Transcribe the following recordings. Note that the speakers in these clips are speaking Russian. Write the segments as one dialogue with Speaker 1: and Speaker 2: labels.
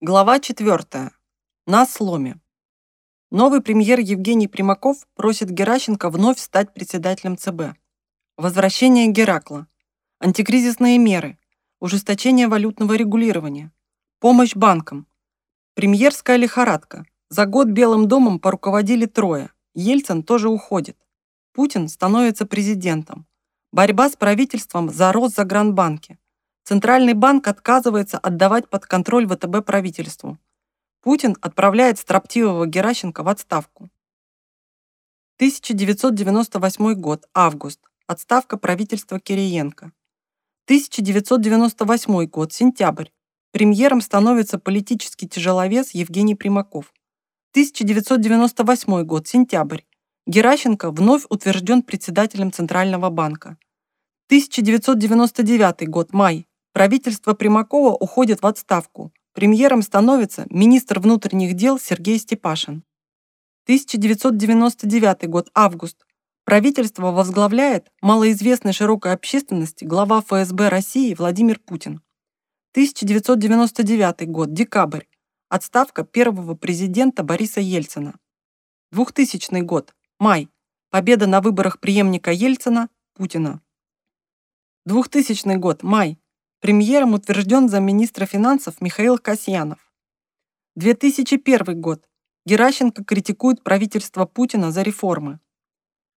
Speaker 1: Глава 4. На сломе. Новый премьер Евгений Примаков просит Геращенко вновь стать председателем ЦБ. Возвращение Геракла. Антикризисные меры. Ужесточение валютного регулирования. Помощь банкам. Премьерская лихорадка. За год Белым домом поруководили трое. Ельцин тоже уходит. Путин становится президентом. Борьба с правительством за рост загранбанки. Центральный банк отказывается отдавать под контроль ВТБ правительству. Путин отправляет строптивого Геращенко в отставку. 1998 год, август. Отставка правительства Кириенко. 1998 год, сентябрь. Премьером становится политический тяжеловес Евгений Примаков. 1998 год, сентябрь. Геращенко вновь утвержден председателем Центрального банка. 1999 год, май. Правительство Примакова уходит в отставку. Премьером становится министр внутренних дел Сергей Степашин. 1999 год, август. Правительство возглавляет малоизвестной широкой общественности глава ФСБ России Владимир Путин. 1999 год, декабрь. Отставка первого президента Бориса Ельцина. 2000 год, май. Победа на выборах преемника Ельцина, Путина. 2000 год, май. Премьером утвержден замминистра финансов Михаил Касьянов. 2001 год. Геращенко критикует правительство Путина за реформы.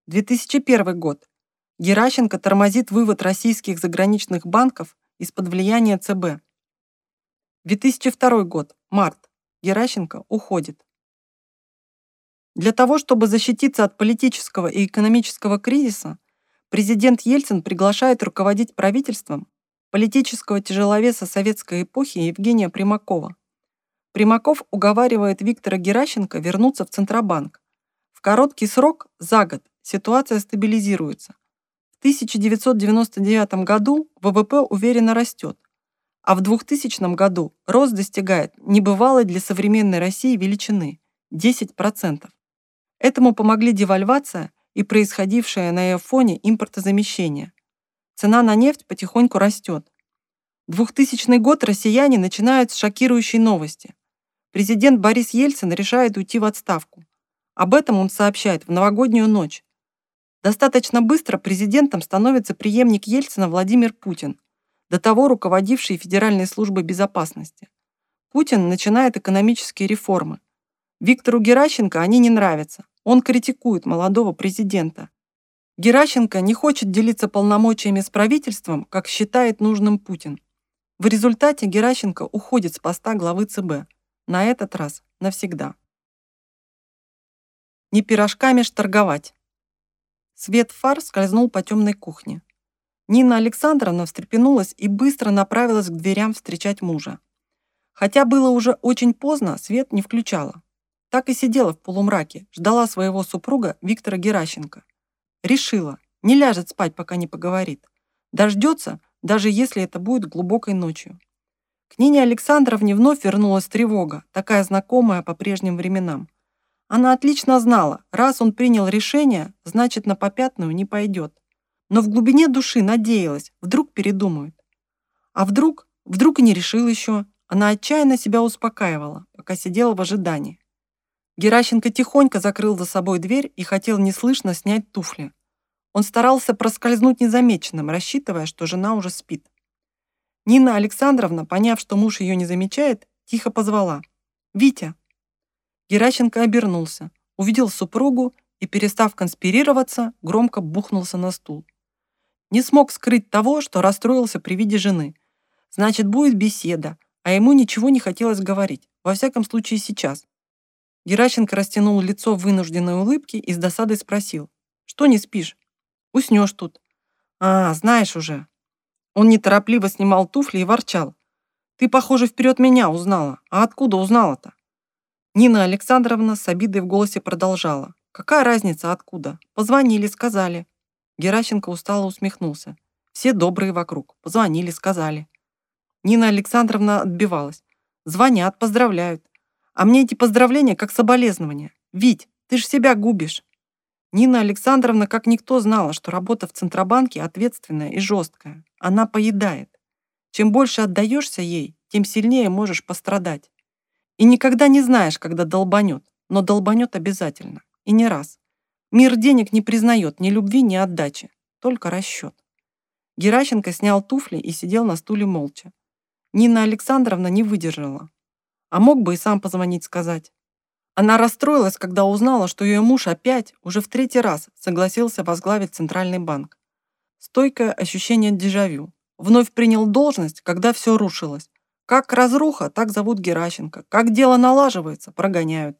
Speaker 1: 2001 год. Геращенко тормозит вывод российских заграничных банков из-под влияния ЦБ. 2002 год. Март. Геращенко уходит. Для того, чтобы защититься от политического и экономического кризиса, президент Ельцин приглашает руководить правительством политического тяжеловеса советской эпохи Евгения Примакова. Примаков уговаривает Виктора Геращенко вернуться в Центробанк. В короткий срок, за год, ситуация стабилизируется. В 1999 году ВВП уверенно растет, а в 2000 году рост достигает небывалой для современной России величины – 10%. Этому помогли девальвация и происходившее на ее фоне импортозамещение – Цена на нефть потихоньку растет. 2000 год россияне начинают с шокирующей новости. Президент Борис Ельцин решает уйти в отставку. Об этом он сообщает в новогоднюю ночь. Достаточно быстро президентом становится преемник Ельцина Владимир Путин, до того руководивший Федеральной службой безопасности. Путин начинает экономические реформы. Виктору Геращенко они не нравятся. Он критикует молодого президента. Геращенко не хочет делиться полномочиями с правительством, как считает нужным Путин. В результате Геращенко уходит с поста главы ЦБ. На этот раз навсегда. Не пирожками ж торговать. Свет фар скользнул по темной кухне. Нина Александровна встрепенулась и быстро направилась к дверям встречать мужа. Хотя было уже очень поздно, свет не включала. Так и сидела в полумраке, ждала своего супруга Виктора Геращенко. Решила, не ляжет спать, пока не поговорит. Дождется, даже если это будет глубокой ночью. К Нине Александровне вновь вернулась тревога, такая знакомая по прежним временам. Она отлично знала, раз он принял решение, значит, на попятную не пойдет. Но в глубине души надеялась, вдруг передумает. А вдруг, вдруг и не решил еще. Она отчаянно себя успокаивала, пока сидела в ожидании. Геращенко тихонько закрыл за собой дверь и хотел неслышно снять туфли. Он старался проскользнуть незамеченным, рассчитывая, что жена уже спит. Нина Александровна, поняв, что муж ее не замечает, тихо позвала. «Витя!» Геращенко обернулся, увидел супругу и, перестав конспирироваться, громко бухнулся на стул. Не смог скрыть того, что расстроился при виде жены. Значит, будет беседа, а ему ничего не хотелось говорить, во всяком случае сейчас. Геращенко растянул лицо в вынужденной улыбке и с досадой спросил. «Что не спишь? Уснешь тут». «А, знаешь уже». Он неторопливо снимал туфли и ворчал. «Ты, похоже, вперед меня узнала. А откуда узнала-то?» Нина Александровна с обидой в голосе продолжала. «Какая разница, откуда? Позвонили, сказали». Геращенко устало усмехнулся. «Все добрые вокруг. Позвонили, сказали». Нина Александровна отбивалась. «Звонят, поздравляют. А мне эти поздравления как соболезнования. Вить, ты ж себя губишь. Нина Александровна как никто знала, что работа в Центробанке ответственная и жесткая. Она поедает. Чем больше отдаешься ей, тем сильнее можешь пострадать. И никогда не знаешь, когда долбанет, но долбанет обязательно. И не раз. Мир денег не признает ни любви, ни отдачи. Только расчет. Геращенко снял туфли и сидел на стуле молча. Нина Александровна не выдержала. А мог бы и сам позвонить сказать. Она расстроилась, когда узнала, что ее муж опять, уже в третий раз, согласился возглавить Центральный банк. Стойкое ощущение дежавю. Вновь принял должность, когда все рушилось. Как разруха, так зовут Геращенко. Как дело налаживается, прогоняют.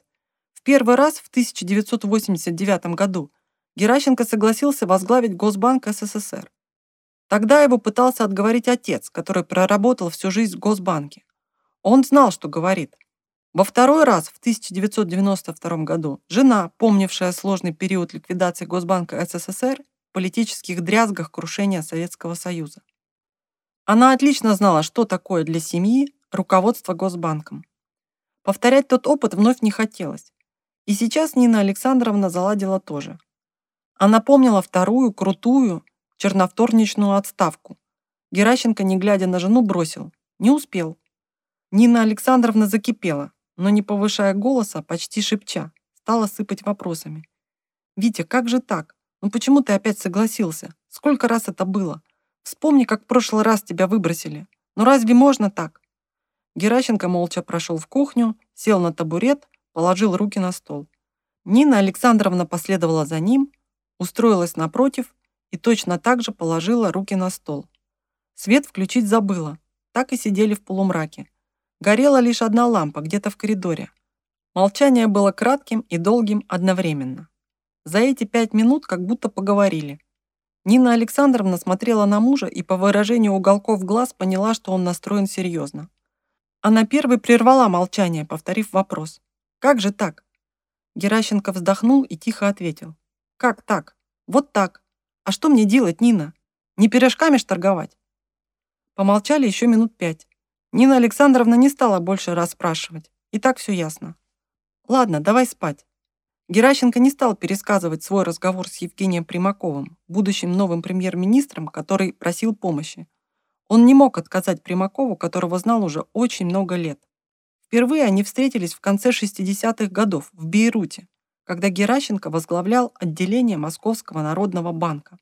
Speaker 1: В первый раз в 1989 году Геращенко согласился возглавить Госбанк СССР. Тогда его пытался отговорить отец, который проработал всю жизнь в Госбанке. Он знал, что говорит. Во второй раз, в 1992 году, жена, помнившая сложный период ликвидации Госбанка СССР, политических дрязгах крушения Советского Союза. Она отлично знала, что такое для семьи руководство Госбанком. Повторять тот опыт вновь не хотелось. И сейчас Нина Александровна заладила тоже. Она помнила вторую, крутую, черновторничную отставку. Геращенко, не глядя на жену, бросил. Не успел. Нина Александровна закипела, но не повышая голоса, почти шепча, стала сыпать вопросами. «Витя, как же так? Ну почему ты опять согласился? Сколько раз это было? Вспомни, как в прошлый раз тебя выбросили. Ну разве можно так?» Геращенко молча прошел в кухню, сел на табурет, положил руки на стол. Нина Александровна последовала за ним, устроилась напротив и точно так же положила руки на стол. Свет включить забыла, так и сидели в полумраке. Горела лишь одна лампа где-то в коридоре. Молчание было кратким и долгим одновременно. За эти пять минут как будто поговорили. Нина Александровна смотрела на мужа и по выражению уголков глаз поняла, что он настроен серьезно. Она первой прервала молчание, повторив вопрос. «Как же так?» Геращенко вздохнул и тихо ответил. «Как так? Вот так. А что мне делать, Нина? Не пирожками ж торговать?» Помолчали еще минут пять. Нина Александровна не стала больше расспрашивать. И так все ясно. «Ладно, давай спать». Геращенко не стал пересказывать свой разговор с Евгением Примаковым, будущим новым премьер-министром, который просил помощи. Он не мог отказать Примакову, которого знал уже очень много лет. Впервые они встретились в конце 60-х годов в Бейруте, когда Геращенко возглавлял отделение Московского народного банка.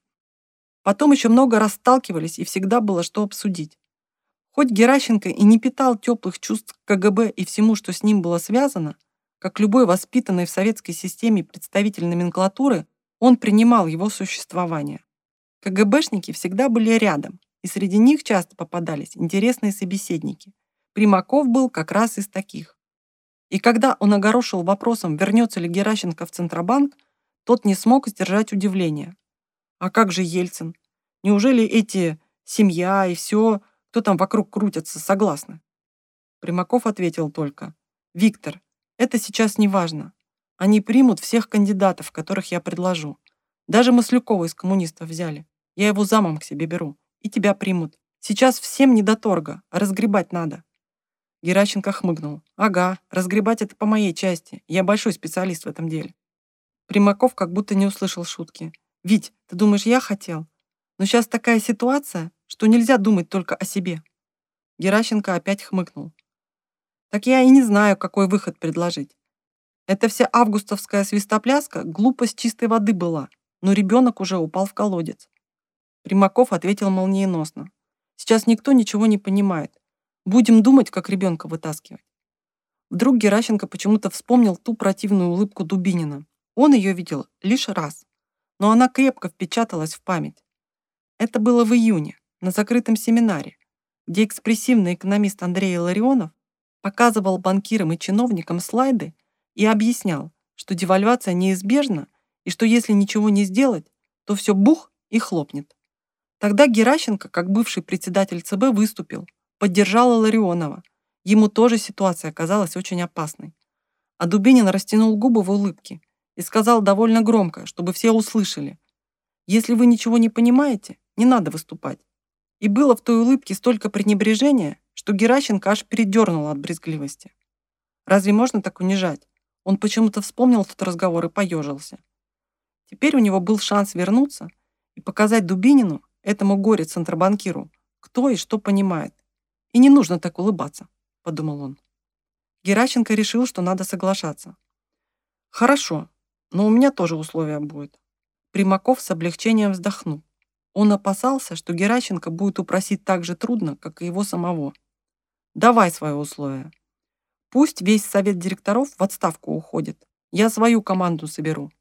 Speaker 1: Потом еще много раз сталкивались и всегда было что обсудить. Хоть Геращенко и не питал теплых чувств к КГБ и всему, что с ним было связано, как любой воспитанный в советской системе представитель номенклатуры, он принимал его существование. КГБшники всегда были рядом, и среди них часто попадались интересные собеседники. Примаков был как раз из таких. И когда он огорошил вопросом, вернется ли Геращенко в Центробанк, тот не смог сдержать удивление. А как же Ельцин? Неужели эти семья и все, кто там вокруг крутятся, согласны? Примаков ответил только, «Виктор, это сейчас не важно. Они примут всех кандидатов, которых я предложу. Даже Маслюкова из коммунистов взяли. Я его замом к себе беру и тебя примут. Сейчас всем не до торга, разгребать надо». Геращенко хмыгнул. «Ага, разгребать это по моей части. Я большой специалист в этом деле». Примаков как будто не услышал шутки. «Вить, ты думаешь, я хотел? Но сейчас такая ситуация, что нельзя думать только о себе». Геращенко опять хмыкнул. «Так я и не знаю, какой выход предложить. Это вся августовская свистопляска глупость чистой воды была, но ребенок уже упал в колодец. Примаков ответил молниеносно. Сейчас никто ничего не понимает. Будем думать, как ребенка вытаскивать. Вдруг Геращенко почему-то вспомнил ту противную улыбку Дубинина. Он ее видел лишь раз, но она крепко впечаталась в память. Это было в июне, на закрытом семинаре, где экспрессивный экономист Андрей Ларионов показывал банкирам и чиновникам слайды и объяснял, что девальвация неизбежна и что если ничего не сделать, то все бух и хлопнет. Тогда Геращенко, как бывший председатель ЦБ, выступил, поддержал Ларионова. Ему тоже ситуация оказалась очень опасной. А Дубинин растянул губы в улыбке и сказал довольно громко, чтобы все услышали. «Если вы ничего не понимаете, не надо выступать». И было в той улыбке столько пренебрежения, что Геращенко аж передернул от брезгливости. Разве можно так унижать? Он почему-то вспомнил тот разговор и поежился. Теперь у него был шанс вернуться и показать Дубинину, этому горе-центробанкиру, кто и что понимает. И не нужно так улыбаться, подумал он. Геращенко решил, что надо соглашаться. Хорошо, но у меня тоже условия будет. Примаков с облегчением вздохнул. Он опасался, что Геращенко будет упросить так же трудно, как и его самого. Давай свое условие. Пусть весь совет директоров в отставку уходит. Я свою команду соберу.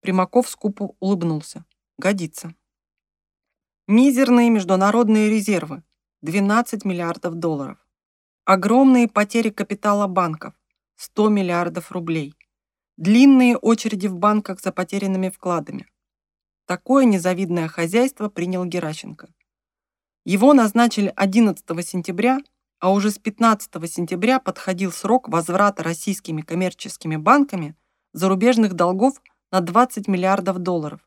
Speaker 1: Примаков скупо улыбнулся. Годится. Мизерные международные резервы. 12 миллиардов долларов. Огромные потери капитала банков. 100 миллиардов рублей. Длинные очереди в банках за потерянными вкладами. Такое незавидное хозяйство принял Геращенко. Его назначили 11 сентября, а уже с 15 сентября подходил срок возврата российскими коммерческими банками зарубежных долгов на 20 миллиардов долларов.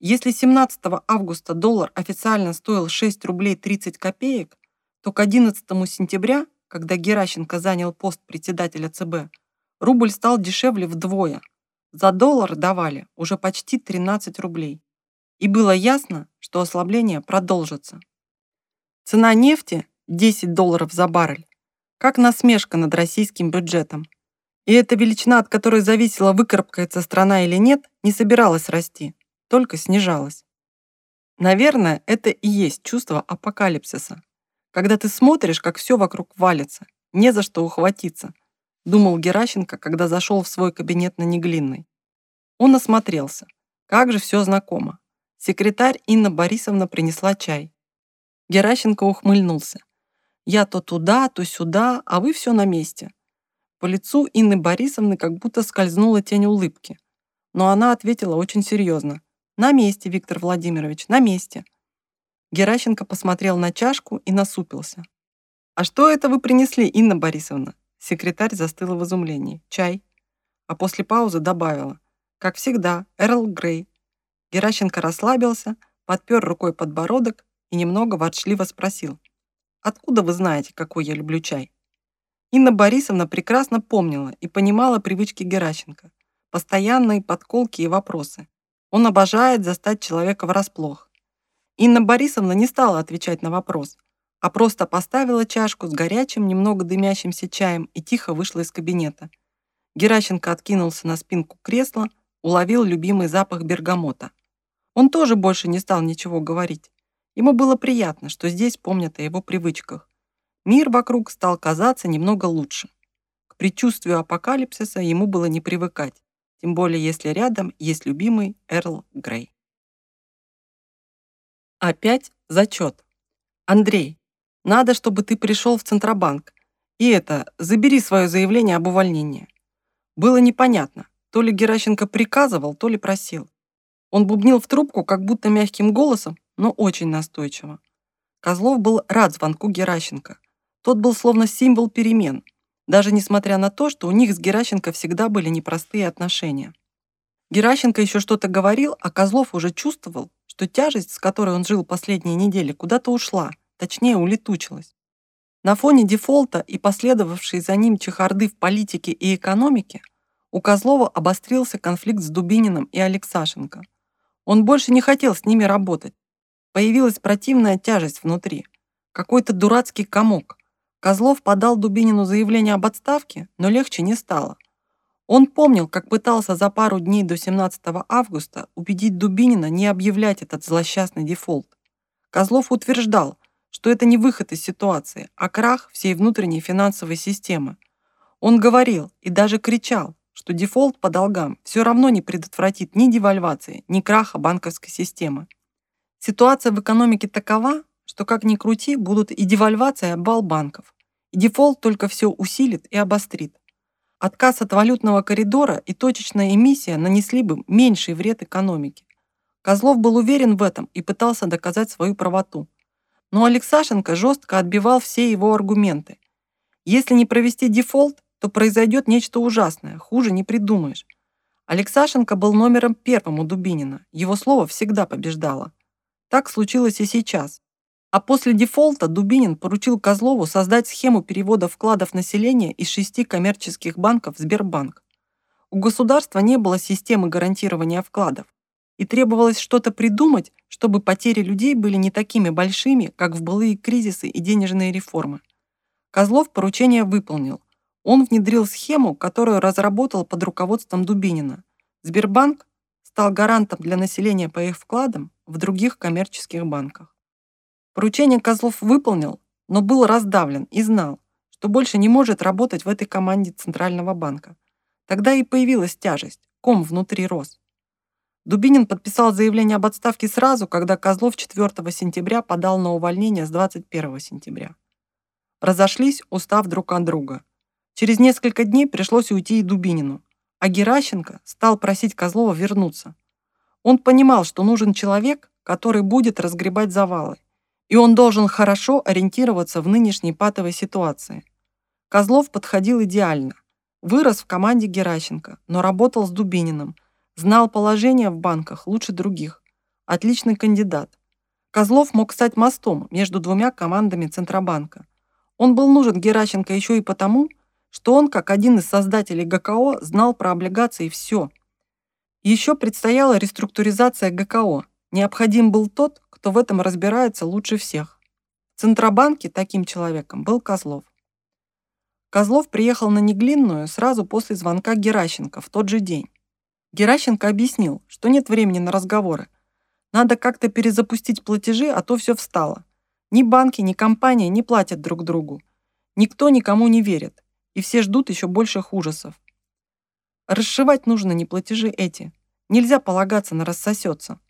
Speaker 1: Если 17 августа доллар официально стоил 6 рублей 30 копеек, то к 11 сентября, когда Геращенко занял пост председателя ЦБ, рубль стал дешевле вдвое. За доллар давали уже почти 13 рублей. И было ясно, что ослабление продолжится. Цена нефти 10 долларов за баррель, как насмешка над российским бюджетом. И эта величина, от которой зависела, выкарабкается страна или нет, не собиралась расти, только снижалась. Наверное, это и есть чувство апокалипсиса, когда ты смотришь, как все вокруг валится, не за что ухватиться, думал Геращенко, когда зашел в свой кабинет на Неглинной. Он осмотрелся. Как же все знакомо. Секретарь Инна Борисовна принесла чай. Геращенко ухмыльнулся. «Я то туда, то сюда, а вы все на месте». По лицу Инны Борисовны как будто скользнула тень улыбки. Но она ответила очень серьезно. «На месте, Виктор Владимирович, на месте». Геращенко посмотрел на чашку и насупился. «А что это вы принесли, Инна Борисовна?» Секретарь застыла в изумлении. «Чай». А после паузы добавила. «Как всегда, Эрл Грей». Геращенко расслабился, подпер рукой подбородок и немного ворчливо спросил. «Откуда вы знаете, какой я люблю чай?» Инна Борисовна прекрасно помнила и понимала привычки Геращенко. Постоянные подколки и вопросы. Он обожает застать человека врасплох. Инна Борисовна не стала отвечать на вопрос, а просто поставила чашку с горячим, немного дымящимся чаем и тихо вышла из кабинета. Геращенко откинулся на спинку кресла, уловил любимый запах бергамота. Он тоже больше не стал ничего говорить. Ему было приятно, что здесь помнят о его привычках. Мир вокруг стал казаться немного лучше. К предчувствию апокалипсиса ему было не привыкать, тем более если рядом есть любимый Эрл Грей. Опять зачет. Андрей, надо, чтобы ты пришел в Центробанк. И это, забери свое заявление об увольнении. Было непонятно, то ли Геращенко приказывал, то ли просил. Он бубнил в трубку, как будто мягким голосом, но очень настойчиво. Козлов был рад звонку Геращенко. Тот был словно символ перемен, даже несмотря на то, что у них с Геращенко всегда были непростые отношения. Геращенко еще что-то говорил, а Козлов уже чувствовал, что тяжесть, с которой он жил последние недели, куда-то ушла – точнее улетучилась. На фоне дефолта и последовавшей за ним чехарды в политике и экономике у Козлова обострился конфликт с Дубининым и Алексашенко. Он больше не хотел с ними работать. Появилась противная тяжесть внутри. Какой-то дурацкий комок. Козлов подал Дубинину заявление об отставке, но легче не стало. Он помнил, как пытался за пару дней до 17 августа убедить Дубинина не объявлять этот злосчастный дефолт. Козлов утверждал, что это не выход из ситуации, а крах всей внутренней финансовой системы. Он говорил и даже кричал, что дефолт по долгам все равно не предотвратит ни девальвации, ни краха банковской системы. Ситуация в экономике такова, что как ни крути, будут и девальвация, и обвал банков. И дефолт только все усилит и обострит. Отказ от валютного коридора и точечная эмиссия нанесли бы меньший вред экономике. Козлов был уверен в этом и пытался доказать свою правоту. Но Алексашенко жестко отбивал все его аргументы. Если не провести дефолт, то произойдет нечто ужасное, хуже не придумаешь. Алексашенко был номером первым у Дубинина, его слово всегда побеждало. Так случилось и сейчас. А после дефолта Дубинин поручил Козлову создать схему перевода вкладов населения из шести коммерческих банков в Сбербанк. У государства не было системы гарантирования вкладов и требовалось что-то придумать, чтобы потери людей были не такими большими, как в былые кризисы и денежные реформы. Козлов поручение выполнил. Он внедрил схему, которую разработал под руководством Дубинина. Сбербанк стал гарантом для населения по их вкладам в других коммерческих банках. Поручение Козлов выполнил, но был раздавлен и знал, что больше не может работать в этой команде Центрального банка. Тогда и появилась тяжесть, ком внутри рос. Дубинин подписал заявление об отставке сразу, когда Козлов 4 сентября подал на увольнение с 21 сентября. Разошлись, устав друг от друга. Через несколько дней пришлось уйти и Дубинину, а Геращенко стал просить Козлова вернуться. Он понимал, что нужен человек, который будет разгребать завалы, и он должен хорошо ориентироваться в нынешней патовой ситуации. Козлов подходил идеально. Вырос в команде Геращенко, но работал с Дубининым, знал положение в банках лучше других. Отличный кандидат. Козлов мог стать мостом между двумя командами Центробанка. Он был нужен Геращенко еще и потому, что он, как один из создателей ГКО, знал про облигации все. Еще предстояла реструктуризация ГКО. Необходим был тот, кто в этом разбирается лучше всех. В Центробанке таким человеком был Козлов. Козлов приехал на Неглинную сразу после звонка Геращенко в тот же день. Геращенко объяснил, что нет времени на разговоры. Надо как-то перезапустить платежи, а то все встало. Ни банки, ни компания не платят друг другу. Никто никому не верит и все ждут еще больших ужасов. Расшивать нужно не платежи эти. Нельзя полагаться на рассосется.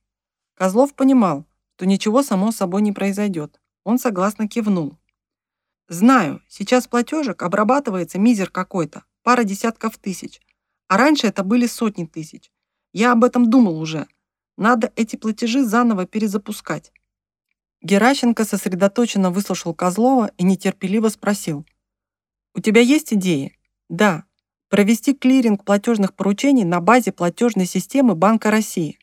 Speaker 1: Козлов понимал, что ничего само собой не произойдет. Он согласно кивнул. Знаю, сейчас платежек обрабатывается мизер какой-то, пара десятков тысяч. А раньше это были сотни тысяч. Я об этом думал уже. Надо эти платежи заново перезапускать. Геращенко сосредоточенно выслушал Козлова и нетерпеливо спросил. У тебя есть идеи? Да. Провести клиринг платежных поручений на базе платежной системы Банка России.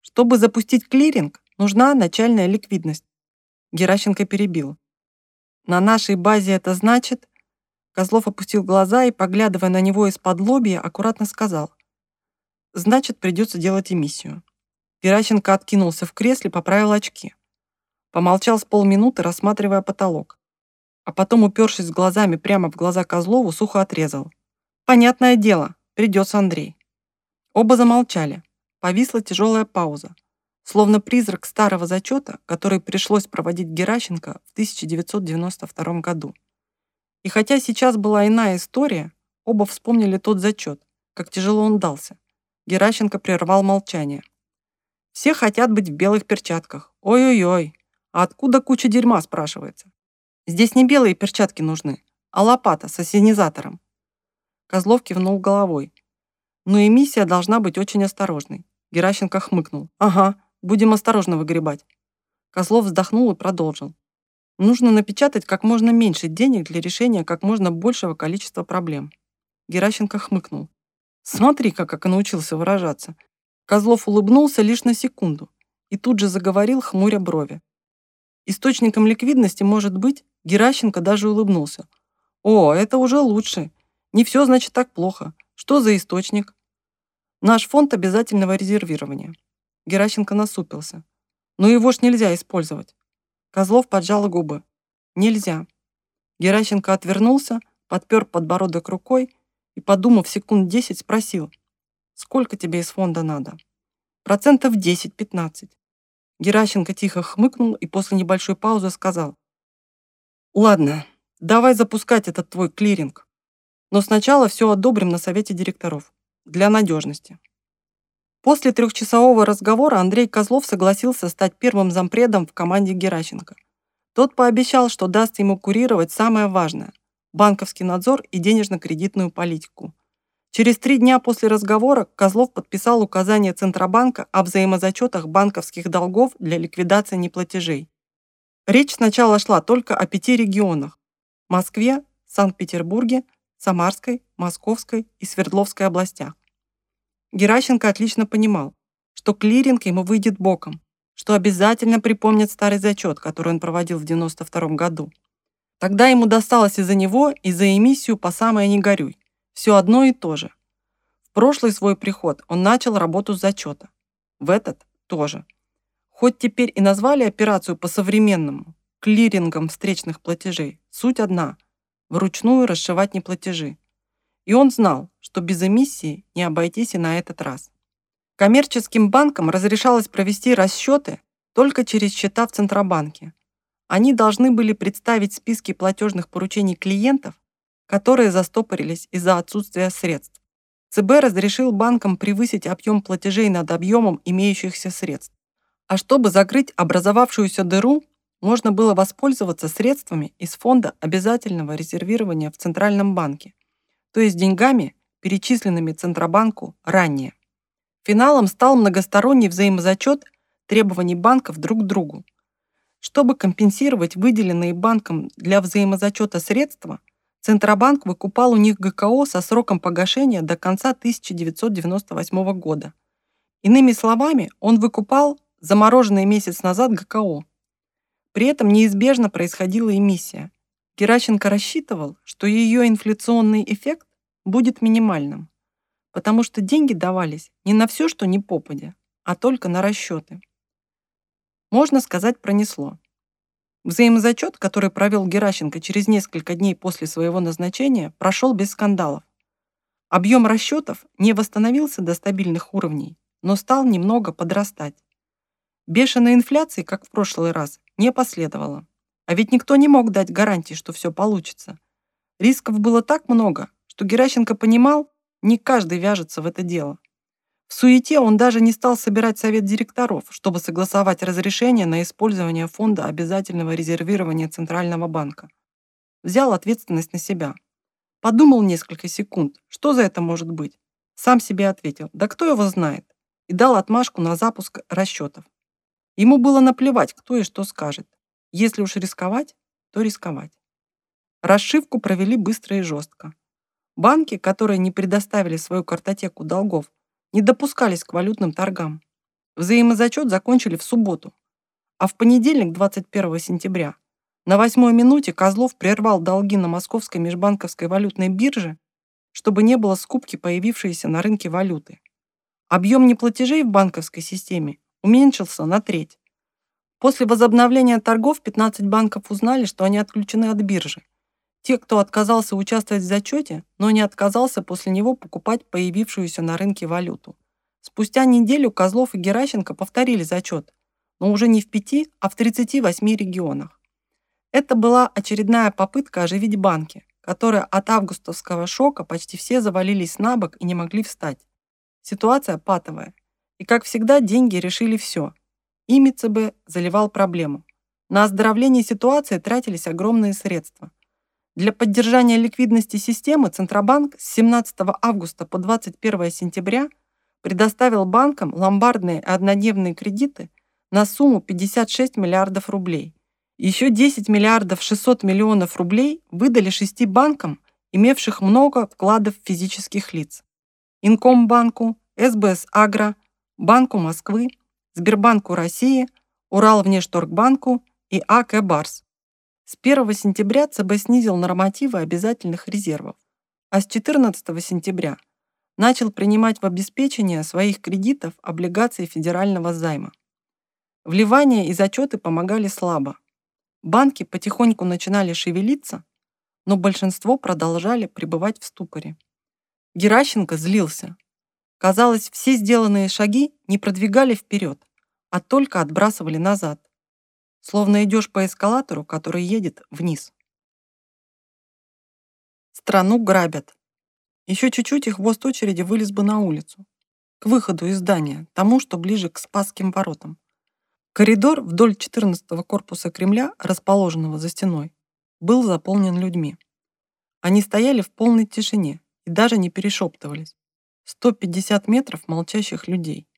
Speaker 1: Чтобы запустить клиринг, нужна начальная ликвидность. Геращенко перебил. На нашей базе это значит... Козлов опустил глаза и, поглядывая на него из-под лобья, аккуратно сказал. Значит, придется делать эмиссию. Геращенко откинулся в кресле, поправил очки. Помолчал с полминуты, рассматривая потолок а потом, упершись глазами прямо в глаза Козлову, сухо отрезал. «Понятное дело, придется Андрей». Оба замолчали. Повисла тяжелая пауза, словно призрак старого зачета, который пришлось проводить Геращенко в 1992 году. И хотя сейчас была иная история, оба вспомнили тот зачет, как тяжело он дался. Геращенко прервал молчание. «Все хотят быть в белых перчатках. Ой-ой-ой. А откуда куча дерьма, спрашивается? Здесь не белые перчатки нужны, а лопата с ассенизатором. Козлов кивнул головой. Но и миссия должна быть очень осторожной. Геращенко хмыкнул. Ага, будем осторожно выгребать. Козлов вздохнул и продолжил. Нужно напечатать как можно меньше денег для решения как можно большего количества проблем. Геращенко хмыкнул. Смотри-ка, как он научился выражаться. Козлов улыбнулся лишь на секунду и тут же заговорил, хмуря брови. Источником ликвидности может быть Геращенко даже улыбнулся. «О, это уже лучше. Не все, значит, так плохо. Что за источник?» «Наш фонд обязательного резервирования». Геращенко насупился. «Но его ж нельзя использовать». Козлов поджал губы. «Нельзя». Геращенко отвернулся, подпер подбородок рукой и, подумав секунд десять, спросил. «Сколько тебе из фонда надо?» «Процентов 10-15». Геращенко тихо хмыкнул и после небольшой паузы сказал. Ладно, давай запускать этот твой клиринг. Но сначала все одобрим на совете директоров. Для надежности. После трехчасового разговора Андрей Козлов согласился стать первым зампредом в команде Геращенко. Тот пообещал, что даст ему курировать самое важное – банковский надзор и денежно-кредитную политику. Через три дня после разговора Козлов подписал указание Центробанка о взаимозачетах банковских долгов для ликвидации неплатежей. Речь сначала шла только о пяти регионах – Москве, Санкт-Петербурге, Самарской, Московской и Свердловской областях. Геращенко отлично понимал, что клиринг ему выйдет боком, что обязательно припомнит старый зачет, который он проводил в 92 году. Тогда ему досталось из-за него и за эмиссию по самое не горюй. Все одно и то же. В прошлый свой приход он начал работу с зачета. В этот тоже. Хоть теперь и назвали операцию по-современному, клирингом встречных платежей, суть одна. вручную расшивать неплатежи. И он знал, что без эмиссии не обойтись и на этот раз. Коммерческим банкам разрешалось провести расчеты только через счета в Центробанке. Они должны были представить списки платежных поручений клиентов, которые застопорились из-за отсутствия средств. ЦБ разрешил банкам превысить объем платежей над объемом имеющихся средств. А чтобы закрыть образовавшуюся дыру, можно было воспользоваться средствами из фонда обязательного резервирования в Центральном банке, то есть деньгами, перечисленными Центробанку ранее. Финалом стал многосторонний взаимозачет требований банков друг к другу. Чтобы компенсировать выделенные банком для взаимозачета средства, Центробанк выкупал у них ГКО со сроком погашения до конца 1998 года. Иными словами, он выкупал замороженный месяц назад ГКО. При этом неизбежно происходила эмиссия. Геращенко рассчитывал, что ее инфляционный эффект будет минимальным потому что деньги давались не на все, что не попадя, а только на расчеты. Можно сказать, пронесло. Взаимозачет, который провел Геращенко через несколько дней после своего назначения, прошел без скандалов. Объем расчетов не восстановился до стабильных уровней, но стал немного подрастать. Бешеной инфляции, как в прошлый раз, не последовало. А ведь никто не мог дать гарантии, что все получится. Рисков было так много, что Геращенко понимал, не каждый вяжется в это дело. В суете он даже не стал собирать совет директоров, чтобы согласовать разрешение на использование фонда обязательного резервирования Центрального банка. Взял ответственность на себя. Подумал несколько секунд, что за это может быть. Сам себе ответил, да кто его знает, и дал отмашку на запуск расчетов. Ему было наплевать, кто и что скажет. Если уж рисковать, то рисковать. Расшивку провели быстро и жестко. Банки, которые не предоставили свою картотеку долгов, не допускались к валютным торгам. Взаимозачет закончили в субботу. А в понедельник, 21 сентября, на восьмой минуте Козлов прервал долги на Московской межбанковской валютной бирже, чтобы не было скупки появившейся на рынке валюты. Объем неплатежей в банковской системе уменьшился на треть. После возобновления торгов 15 банков узнали, что они отключены от биржи, те, кто отказался участвовать в зачете, но не отказался после него покупать появившуюся на рынке валюту. Спустя неделю Козлов и Геращенко повторили зачет, но уже не в пяти, а в 38 регионах. Это была очередная попытка оживить банки, которые от августовского шока почти все завалились на бок и не могли встать. Ситуация патовая. И, как всегда, деньги решили все. Ими ЦБ заливал проблему. На оздоровление ситуации тратились огромные средства – для поддержания ликвидности системы Центробанк с 17 августа по 21 сентября предоставил банкам ломбардные однодневные кредиты на сумму 56 миллиардов рублей. Еще 10 миллиардов 600 миллионов рублей выдали шести банкам, имевших много вкладов физических лиц. Инкомбанку, СБС Агро, Банку Москвы, Сбербанку России, Уралвнешторгбанку и АК Барс. С 1 сентября ЦБ снизил нормативы обязательных резервов, а с 14 сентября начал принимать в обеспечение своих кредитов облигации федерального займа. Вливания и зачеты помогали слабо. Банки потихоньку начинали шевелиться, но большинство продолжали пребывать в ступоре. Геращенко злился. Казалось, все сделанные шаги не продвигали вперед, а только отбрасывали назад словно идешь по эскалатору, который едет вниз. Страну грабят. Еще чуть-чуть и хвост очереди вылез бы на улицу. К выходу из здания, тому, что ближе к Спасским воротам. Коридор вдоль 14-го корпуса Кремля, расположенного за стеной, был заполнен людьми. Они стояли в полной тишине и даже не перешептывались. 150 метров молчащих людей.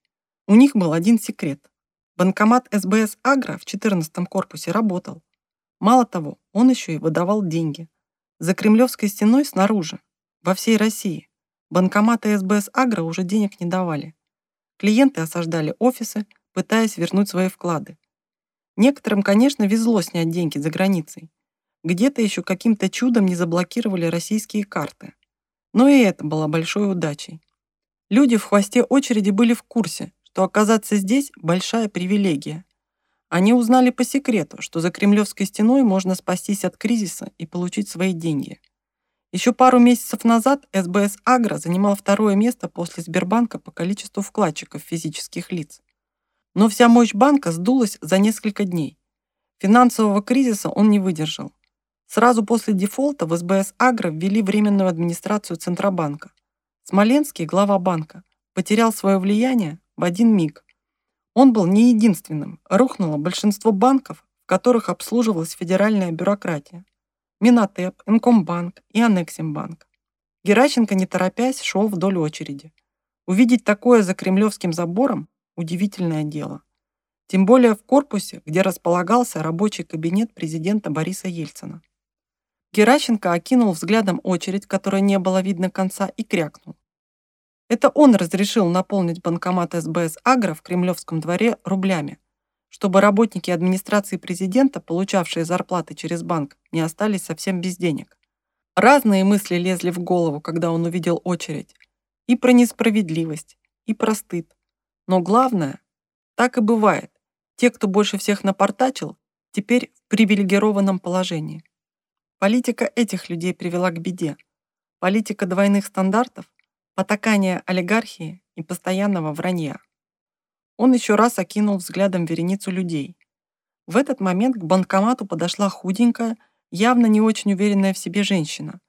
Speaker 1: У них был один секрет. Банкомат СБС «Агро» в 14 корпусе работал. Мало того, он еще и выдавал деньги. За Кремлевской стеной снаружи, во всей России, банкоматы СБС «Агро» уже денег не давали. Клиенты осаждали офисы, пытаясь вернуть свои вклады. Некоторым, конечно, везло снять деньги за границей. Где-то еще каким-то чудом не заблокировали российские карты. Но и это было большой удачей. Люди в хвосте очереди были в курсе, что оказаться здесь – большая привилегия. Они узнали по секрету, что за Кремлевской стеной можно спастись от кризиса и получить свои деньги. Еще пару месяцев назад СБС Агро занимал второе место после Сбербанка по количеству вкладчиков физических лиц. Но вся мощь банка сдулась за несколько дней. Финансового кризиса он не выдержал. Сразу после дефолта в СБС Агро ввели временную администрацию Центробанка. Смоленский, глава банка, потерял свое влияние в один миг. Он был не единственным. Рухнуло большинство банков, в которых обслуживалась федеральная бюрократия. Минотеп, Инкомбанк и Анексимбанк. Геращенко, не торопясь, шел вдоль очереди. Увидеть такое за кремлевским забором – удивительное дело. Тем более в корпусе, где располагался рабочий кабинет президента Бориса Ельцина. Геращенко окинул взглядом очередь, которой не было видно конца, и крякнул. Это он разрешил наполнить банкомат СБС «Агро» в Кремлевском дворе рублями, чтобы работники администрации президента, получавшие зарплаты через банк, не остались совсем без денег. Разные мысли лезли в голову, когда он увидел очередь. И про несправедливость, и про стыд. Но главное, так и бывает. Те, кто больше всех напортачил, теперь в привилегированном положении. Политика этих людей привела к беде. Политика двойных стандартов, потакания олигархии и постоянного вранья. Он еще раз окинул взглядом вереницу людей. В этот момент к банкомату подошла худенькая, явно не очень уверенная в себе женщина.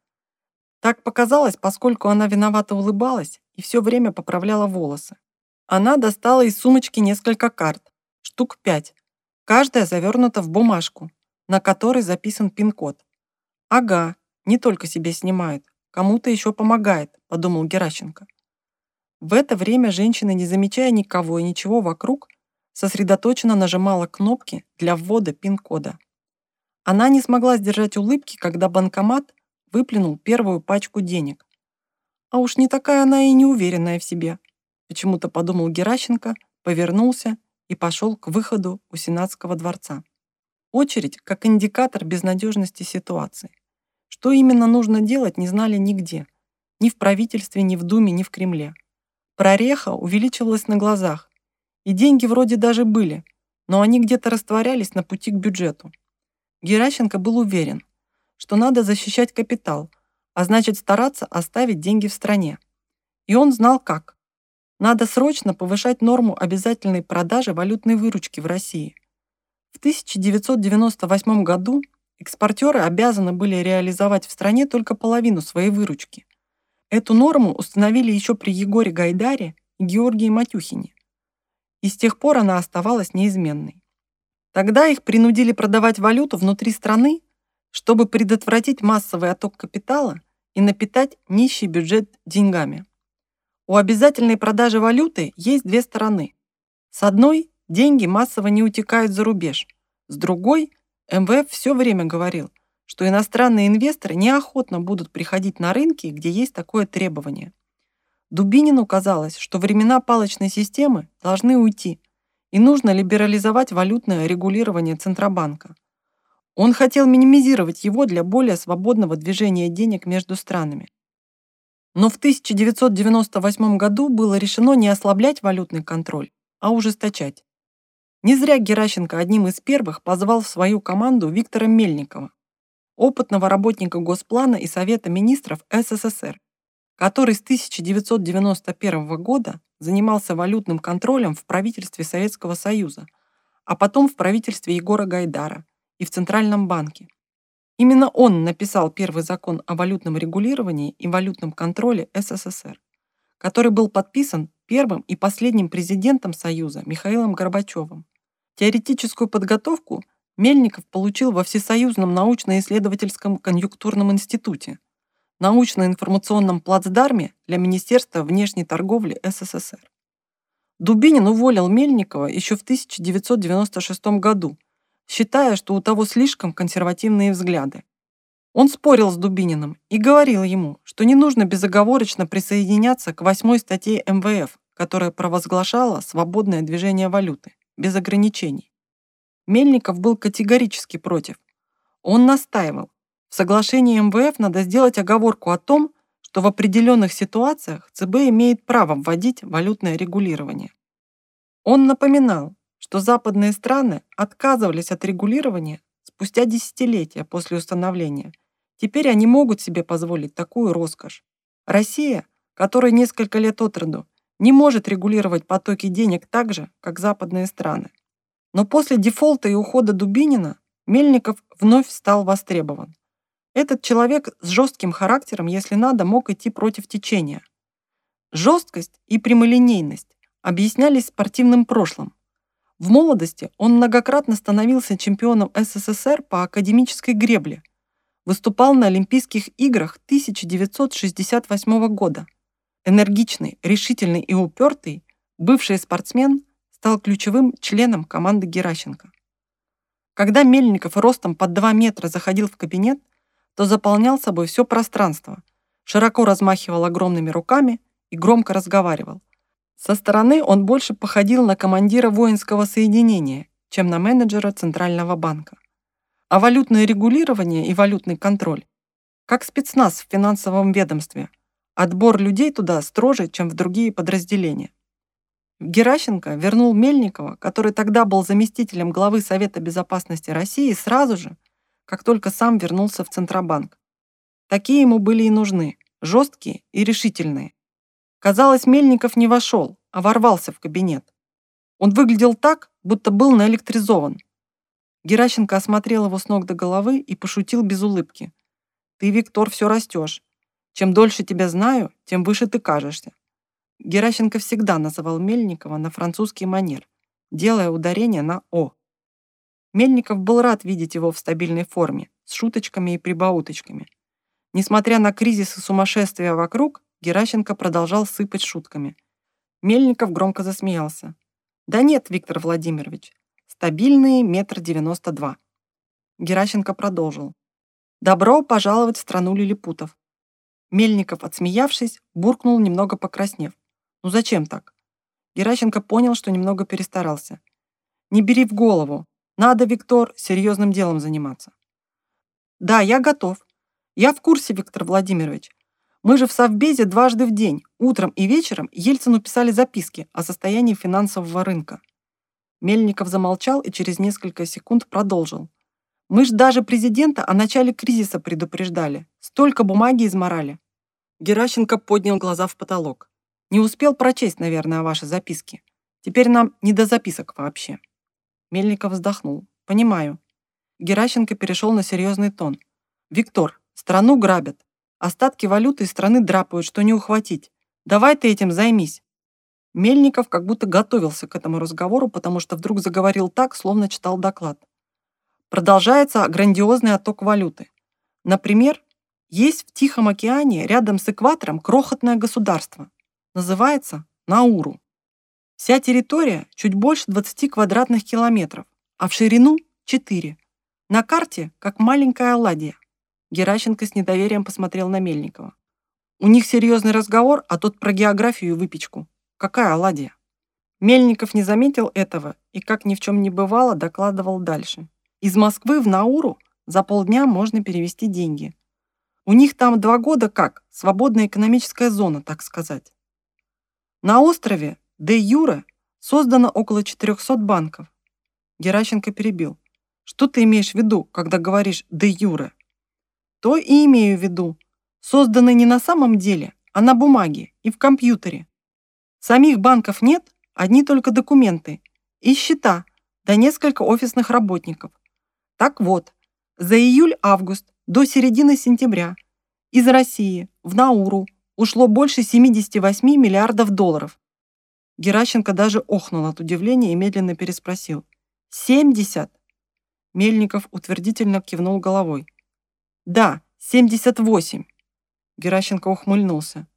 Speaker 1: Так показалось, поскольку она виновато улыбалась и все время поправляла волосы. Она достала из сумочки несколько карт, штук пять, каждая завернута в бумажку, на которой записан пин-код. Ага, не только себе снимает, Кому-то еще помогает, подумал Геращенко. В это время женщина, не замечая никого и ничего вокруг, сосредоточенно нажимала кнопки для ввода пин-кода. Она не смогла сдержать улыбки, когда банкомат выплюнул первую пачку денег. А уж не такая она и неуверенная в себе, почему-то подумал Геращенко, повернулся и пошел к выходу у Сенатского дворца. Очередь как индикатор безнадежности ситуации. Что именно нужно делать, не знали нигде. Ни в правительстве, ни в Думе, ни в Кремле. Прореха увеличивалась на глазах. И деньги вроде даже были, но они где-то растворялись на пути к бюджету. Геращенко был уверен, что надо защищать капитал, а значит стараться оставить деньги в стране. И он знал как. Надо срочно повышать норму обязательной продажи валютной выручки в России. В 1998 году Экспортеры обязаны были реализовать в стране только половину своей выручки. Эту норму установили еще при Егоре Гайдаре и Георгии Матюхине. И с тех пор она оставалась неизменной. Тогда их принудили продавать валюту внутри страны, чтобы предотвратить массовый отток капитала и напитать нищий бюджет деньгами. У обязательной продажи валюты есть две стороны. С одной – деньги массово не утекают за рубеж, с другой МВФ все время говорил, что иностранные инвесторы неохотно будут приходить на рынки, где есть такое требование. Дубинину казалось, что времена палочной системы должны уйти, и нужно либерализовать валютное регулирование Центробанка. Он хотел минимизировать его для более свободного движения денег между странами. Но в 1998 году было решено не ослаблять валютный контроль, а ужесточать. Не зря Геращенко одним из первых позвал в свою команду Виктора Мельникова, опытного работника Госплана и Совета министров СССР, который с 1991 года занимался валютным контролем в правительстве Советского Союза, а потом в правительстве Егора Гайдара и в Центральном банке. Именно он написал первый закон о валютном регулировании и валютном контроле СССР, который был подписан первым и последним президентом Союза Михаилом Горбачевым. Теоретическую подготовку Мельников получил во Всесоюзном научно-исследовательском конъюнктурном институте, научно-информационном плацдарме для Министерства внешней торговли СССР. Дубинин уволил Мельникова еще в 1996 году, считая, что у того слишком консервативные взгляды. Он спорил с Дубининым и говорил ему, что не нужно безоговорочно присоединяться к восьмой статье МВФ, которая провозглашала свободное движение валюты, без ограничений. Мельников был категорически против. Он настаивал, в соглашении МВФ надо сделать оговорку о том, что в определенных ситуациях ЦБ имеет право вводить валютное регулирование. Он напоминал, что западные страны отказывались от регулирования спустя десятилетия после установления. Теперь они могут себе позволить такую роскошь. Россия, которая несколько лет от роду не может регулировать потоки денег так же, как западные страны. Но после дефолта и ухода Дубинина Мельников вновь стал востребован. Этот человек с жестким характером, если надо, мог идти против течения. Жесткость и прямолинейность объяснялись спортивным прошлым. В молодости он многократно становился чемпионом СССР по академической гребле, выступал на Олимпийских играх 1968 года. Энергичный, решительный и упертый, бывший спортсмен стал ключевым членом команды Геращенко. Когда Мельников ростом под 2 метра заходил в кабинет, то заполнял собой все пространство, широко размахивал огромными руками и громко разговаривал. Со стороны он больше походил на командира воинского соединения, чем на менеджера Центрального банка. А валютное регулирование и валютный контроль, как спецназ в финансовом ведомстве, отбор людей туда строже, чем в другие подразделения. Геращенко вернул Мельникова, который тогда был заместителем главы Совета безопасности России, сразу же, как только сам вернулся в Центробанк. Такие ему были и нужны, жесткие и решительные. Казалось, Мельников не вошел, а ворвался в кабинет. Он выглядел так, будто был наэлектризован. Геращенко осмотрел его с ног до головы и пошутил без улыбки. «Ты, Виктор, все растешь. Чем дольше тебя знаю, тем выше ты кажешься. Геращенко всегда называл Мельникова на французский манер, делая ударение на «о». Мельников был рад видеть его в стабильной форме, с шуточками и прибауточками. Несмотря на кризис и сумасшествие вокруг, Геращенко продолжал сыпать шутками. Мельников громко засмеялся. «Да нет, Виктор Владимирович, стабильные метр девяносто два». Геращенко продолжил. «Добро пожаловать в страну лилипутов». Мельников, отсмеявшись, буркнул, немного покраснев. Ну зачем так? Геращенко понял, что немного перестарался. Не бери в голову. Надо, Виктор, серьезным делом заниматься. Да, я готов. Я в курсе, Виктор Владимирович. Мы же в Совбезе дважды в день, утром и вечером, Ельцину писали записки о состоянии финансового рынка. Мельников замолчал и через несколько секунд продолжил. Мы ж даже президента о начале кризиса предупреждали. Столько бумаги изморали. Геращенко поднял глаза в потолок. Не успел прочесть, наверное, ваши записки. Теперь нам не до записок вообще. Мельников вздохнул. Понимаю. Геращенко перешел на серьезный тон. Виктор, страну грабят. Остатки валюты из страны драпают, что не ухватить. Давай ты этим займись. Мельников как будто готовился к этому разговору, потому что вдруг заговорил так, словно читал доклад. Продолжается грандиозный отток валюты. Например, есть в Тихом океане рядом с экватором крохотное государство, Называется Науру. Вся территория чуть больше 20 квадратных километров, а в ширину 4. На карте как маленькая оладья. Геращенко с недоверием посмотрел на Мельникова. У них серьезный разговор, а тот про географию и выпечку. Какая оладья? Мельников не заметил этого и, как ни в чем не бывало, докладывал дальше. Из Москвы в Науру за полдня можно перевести деньги. У них там два года как, свободная экономическая зона, так сказать. На острове де Юра создано около 400 банков. Геращенко перебил. Что ты имеешь в виду, когда говоришь де Юре? То и имею в виду. Созданы не на самом деле, а на бумаге и в компьютере. Самих банков нет, одни только документы и счета, да несколько офисных работников. Так вот, за июль-август до середины сентября из России в Науру ушло больше 78 миллиардов долларов. Геращенко даже охнул от удивления и медленно переспросил. «70?» Мельников утвердительно кивнул головой. «Да, 78!» Геращенко ухмыльнулся.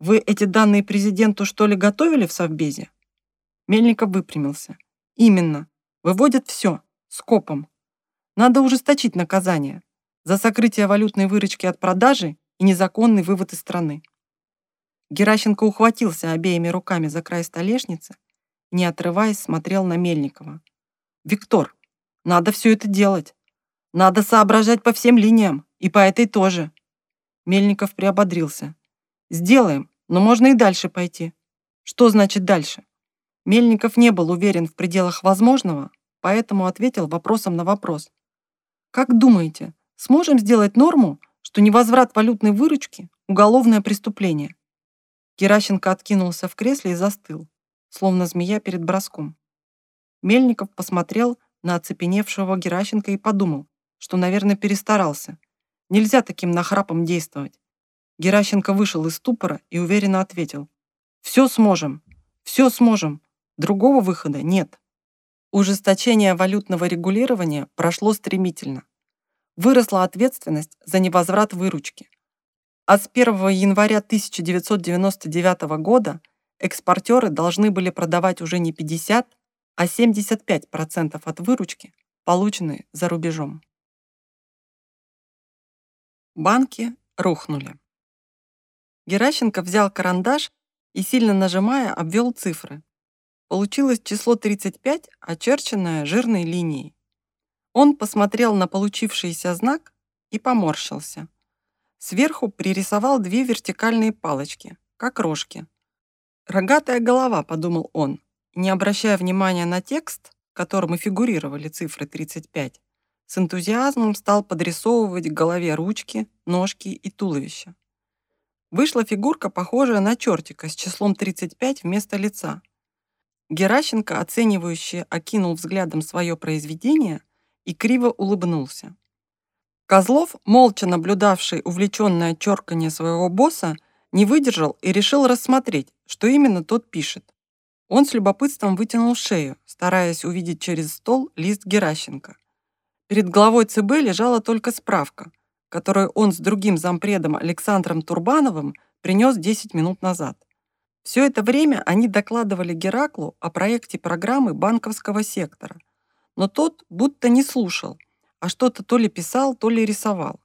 Speaker 1: «Вы эти данные президенту, что ли, готовили в Совбезе?» Мельников выпрямился. «Именно. Выводят все. Скопом. Надо ужесточить наказание. За сокрытие валютной выручки от продажи и незаконный вывод из страны. Геращенко ухватился обеими руками за край столешницы, не отрываясь, смотрел на Мельникова. «Виктор, надо все это делать. Надо соображать по всем линиям, и по этой тоже». Мельников приободрился. «Сделаем, но можно и дальше пойти». «Что значит дальше?» Мельников не был уверен в пределах возможного, поэтому ответил вопросом на вопрос. Как думаете, сможем сделать норму, что невозврат валютной выручки – уголовное преступление? Геращенко откинулся в кресле и застыл, словно змея перед броском. Мельников посмотрел на оцепеневшего Геращенко и подумал, что, наверное, перестарался. Нельзя таким нахрапом действовать. Геращенко вышел из ступора и уверенно ответил. «Все сможем, все сможем. Другого выхода нет». Ужесточение валютного регулирования прошло стремительно. Выросла ответственность за невозврат выручки. А с 1 января 1999 года экспортеры должны были продавать уже не 50, а 75% от выручки, полученной за рубежом. Банки рухнули. Геращенко взял карандаш и, сильно нажимая, обвел цифры. Получилось число 35, очерченное жирной линией. Он посмотрел на получившийся знак и поморщился. Сверху пририсовал две вертикальные палочки, как рожки. «Рогатая голова», — подумал он, не обращая внимания на текст, в котором и фигурировали цифры 35, с энтузиазмом стал подрисовывать к голове ручки, ножки и туловище. Вышла фигурка, похожая на чертика с числом 35 вместо лица. Геращенко, оценивающе окинул взглядом свое произведение и криво улыбнулся. Козлов, молча наблюдавший увлеченное черканье своего босса, не выдержал и решил рассмотреть, что именно тот пишет. Он с любопытством вытянул шею, стараясь увидеть через стол лист Геращенко. Перед главой ЦБ лежала только справка, которую он с другим зампредом Александром Турбановым принес 10 минут назад. Все это время они докладывали Гераклу о проекте программы банковского сектора, но тот будто не слушал, а что-то то ли писал, то ли рисовал.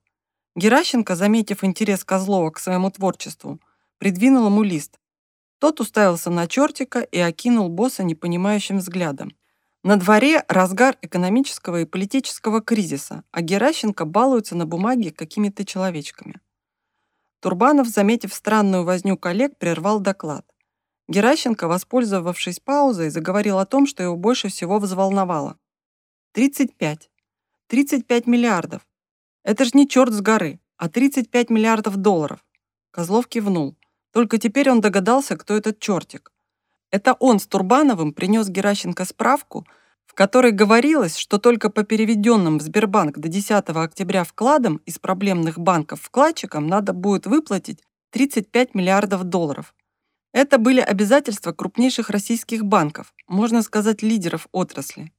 Speaker 1: Геращенко, заметив интерес Козлова к своему творчеству, придвинул ему лист, тот уставился на чертика и окинул босса непонимающим взглядом. На дворе разгар экономического и политического кризиса, а Геращенко балуется на бумаге какими-то человечками. Турбанов, заметив странную возню коллег, прервал доклад. Геращенко, воспользовавшись паузой, заговорил о том, что его больше всего взволновало. 35. 35 миллиардов. Это же не черт с горы, а 35 миллиардов долларов. Козлов кивнул. Только теперь он догадался, кто этот чертик. Это он с Турбановым принес Геращенко справку, в которой говорилось, что только по переведенным в Сбербанк до 10 октября вкладам из проблемных банков вкладчикам надо будет выплатить 35 миллиардов долларов. Это были обязательства крупнейших российских банков, можно сказать, лидеров отрасли.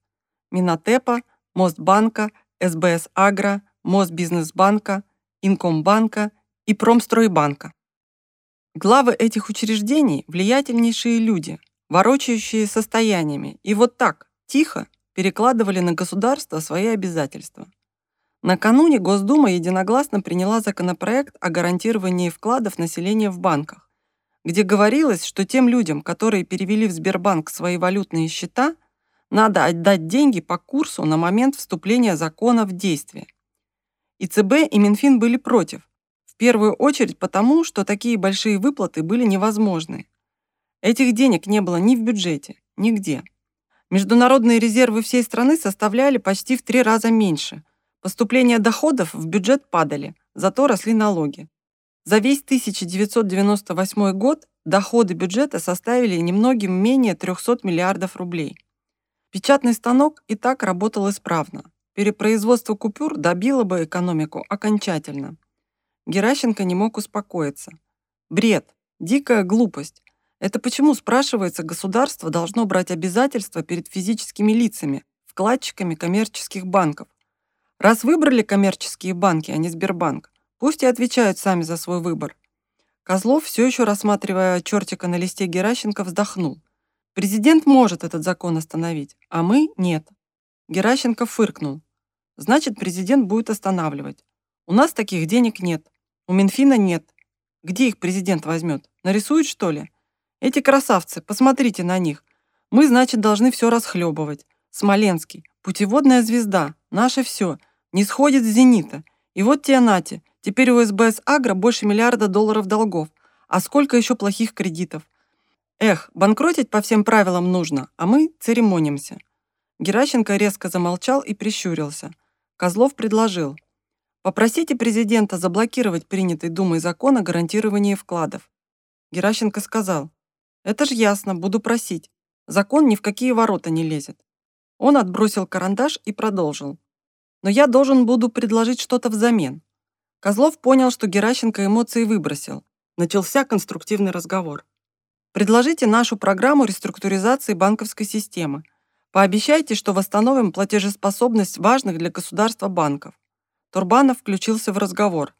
Speaker 1: Минотепа, Мостбанка, СБС Агро, Мосбизнесбанка, Инкомбанка и Промстройбанка. Главы этих учреждений – влиятельнейшие люди, ворочающие состояниями, и вот так, тихо, перекладывали на государство свои обязательства. Накануне Госдума единогласно приняла законопроект о гарантировании вкладов населения в банках, где говорилось, что тем людям, которые перевели в Сбербанк свои валютные счета, надо отдать деньги по курсу на момент вступления закона в действие. И ЦБ, и Минфин были против, первую очередь потому, что такие большие выплаты были невозможны. Этих денег не было ни в бюджете, нигде. Международные резервы всей страны составляли почти в три раза меньше. Поступления доходов в бюджет падали, зато росли налоги. За весь 1998 год доходы бюджета составили немногим менее 300 миллиардов рублей. Печатный станок и так работал исправно. Перепроизводство купюр добило бы экономику окончательно. Геращенко не мог успокоиться. Бред, дикая глупость. Это почему, спрашивается, государство должно брать обязательства перед физическими лицами, вкладчиками коммерческих банков? Раз выбрали коммерческие банки, а не Сбербанк, пусть и отвечают сами за свой выбор. Козлов, все еще рассматривая чертика на листе Геращенко, вздохнул. Президент может этот закон остановить, а мы нет. Геращенко фыркнул. Значит, президент будет останавливать. У нас таких денег нет. У Минфина нет. Где их президент возьмет? Нарисует, что ли? Эти красавцы, посмотрите на них. Мы, значит, должны все расхлебывать. Смоленский, путеводная звезда, наше все, не сходит с зенита. И вот те нате, теперь у СБС Агро больше миллиарда долларов долгов. А сколько еще плохих кредитов? Эх, банкротить по всем правилам нужно, а мы церемонимся. Геращенко резко замолчал и прищурился. Козлов предложил. Попросите президента заблокировать принятый Думой закон о гарантировании вкладов. Геращенко сказал. Это ж ясно, буду просить. Закон ни в какие ворота не лезет. Он отбросил карандаш и продолжил. Но я должен буду предложить что-то взамен. Козлов понял, что Геращенко эмоции выбросил. Начался конструктивный разговор. Предложите нашу программу реструктуризации банковской системы. Пообещайте, что восстановим платежеспособность важных для государства банков. Турбанов включился в разговор.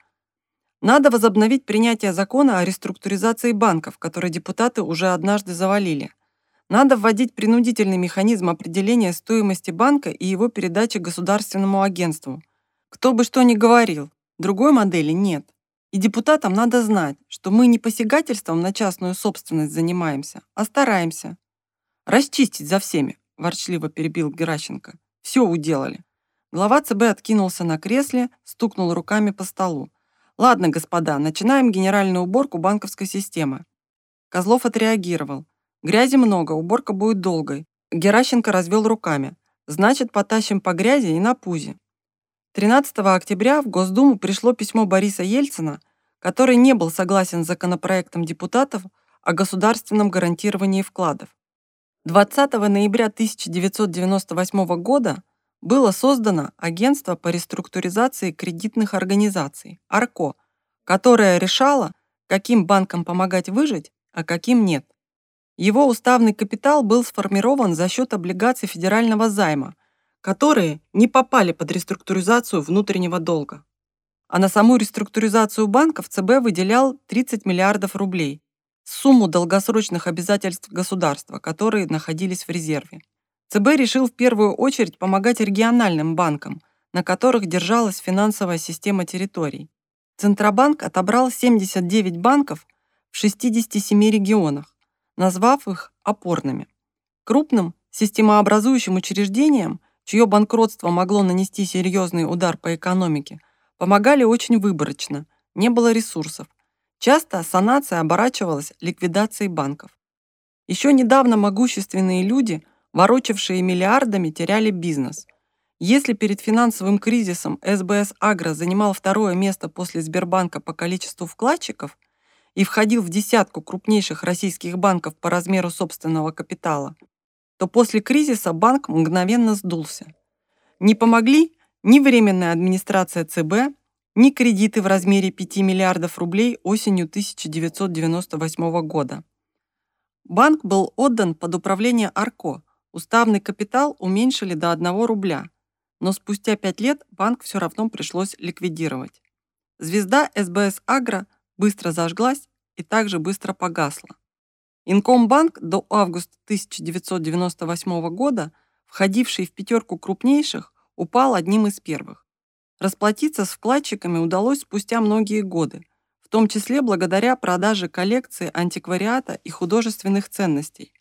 Speaker 1: Надо возобновить принятие закона о реструктуризации банков, который депутаты уже однажды завалили. Надо вводить принудительный механизм определения стоимости банка и его передачи государственному агентству. Кто бы что ни говорил, другой модели нет. И депутатам надо знать, что мы не посягательством на частную собственность занимаемся, а стараемся. Расчистить за всеми, ворчливо перебил Геращенко. Все уделали. Глава ЦБ откинулся на кресле, стукнул руками по столу. Ладно, господа, начинаем генеральную уборку банковской системы. Козлов отреагировал. Грязи много, уборка будет долгой. Геращенко развел руками. Значит, потащим по грязи и на пузе. 13 октября в Госдуму пришло письмо Бориса Ельцина, который не был согласен с законопроектом депутатов о государственном гарантировании вкладов. 20 ноября 1998 года было создано Агентство по реструктуризации кредитных организаций, АРКО, которое решало, каким банкам помогать выжить, а каким нет. Его уставный капитал был сформирован за счет облигаций федерального займа, которые не попали под реструктуризацию внутреннего долга. А на саму реструктуризацию банков ЦБ выделял 30 миллиардов рублей, сумму долгосрочных обязательств государства, которые находились в резерве. ЦБ решил в первую очередь помогать региональным банкам, на которых держалась финансовая система территорий. Центробанк отобрал 79 банков в 67 регионах, назвав их опорными. Крупным системообразующим учреждениям, чье банкротство могло нанести серьезный удар по экономике, помогали очень выборочно, не было ресурсов. Часто санация оборачивалась ликвидацией банков. Еще недавно могущественные люди, ворочавшие миллиардами, теряли бизнес. Если перед финансовым кризисом СБС Агро занимал второе место после Сбербанка по количеству вкладчиков – и входил в десятку крупнейших российских банков по размеру собственного капитала, то после кризиса банк мгновенно сдулся. Не помогли ни временная администрация ЦБ, ни кредиты в размере 5 миллиардов рублей осенью 1998 года. Банк был отдан под управление АРКО, уставный капитал уменьшили до 1 рубля, но спустя 5 лет банк все равно пришлось ликвидировать. Звезда СБС Агро быстро зажглась и также быстро погасла. Инкомбанк до августа 1998 года, входивший в пятерку крупнейших, упал одним из первых. Расплатиться с вкладчиками удалось спустя многие годы, в том числе благодаря продаже коллекции антиквариата и художественных ценностей.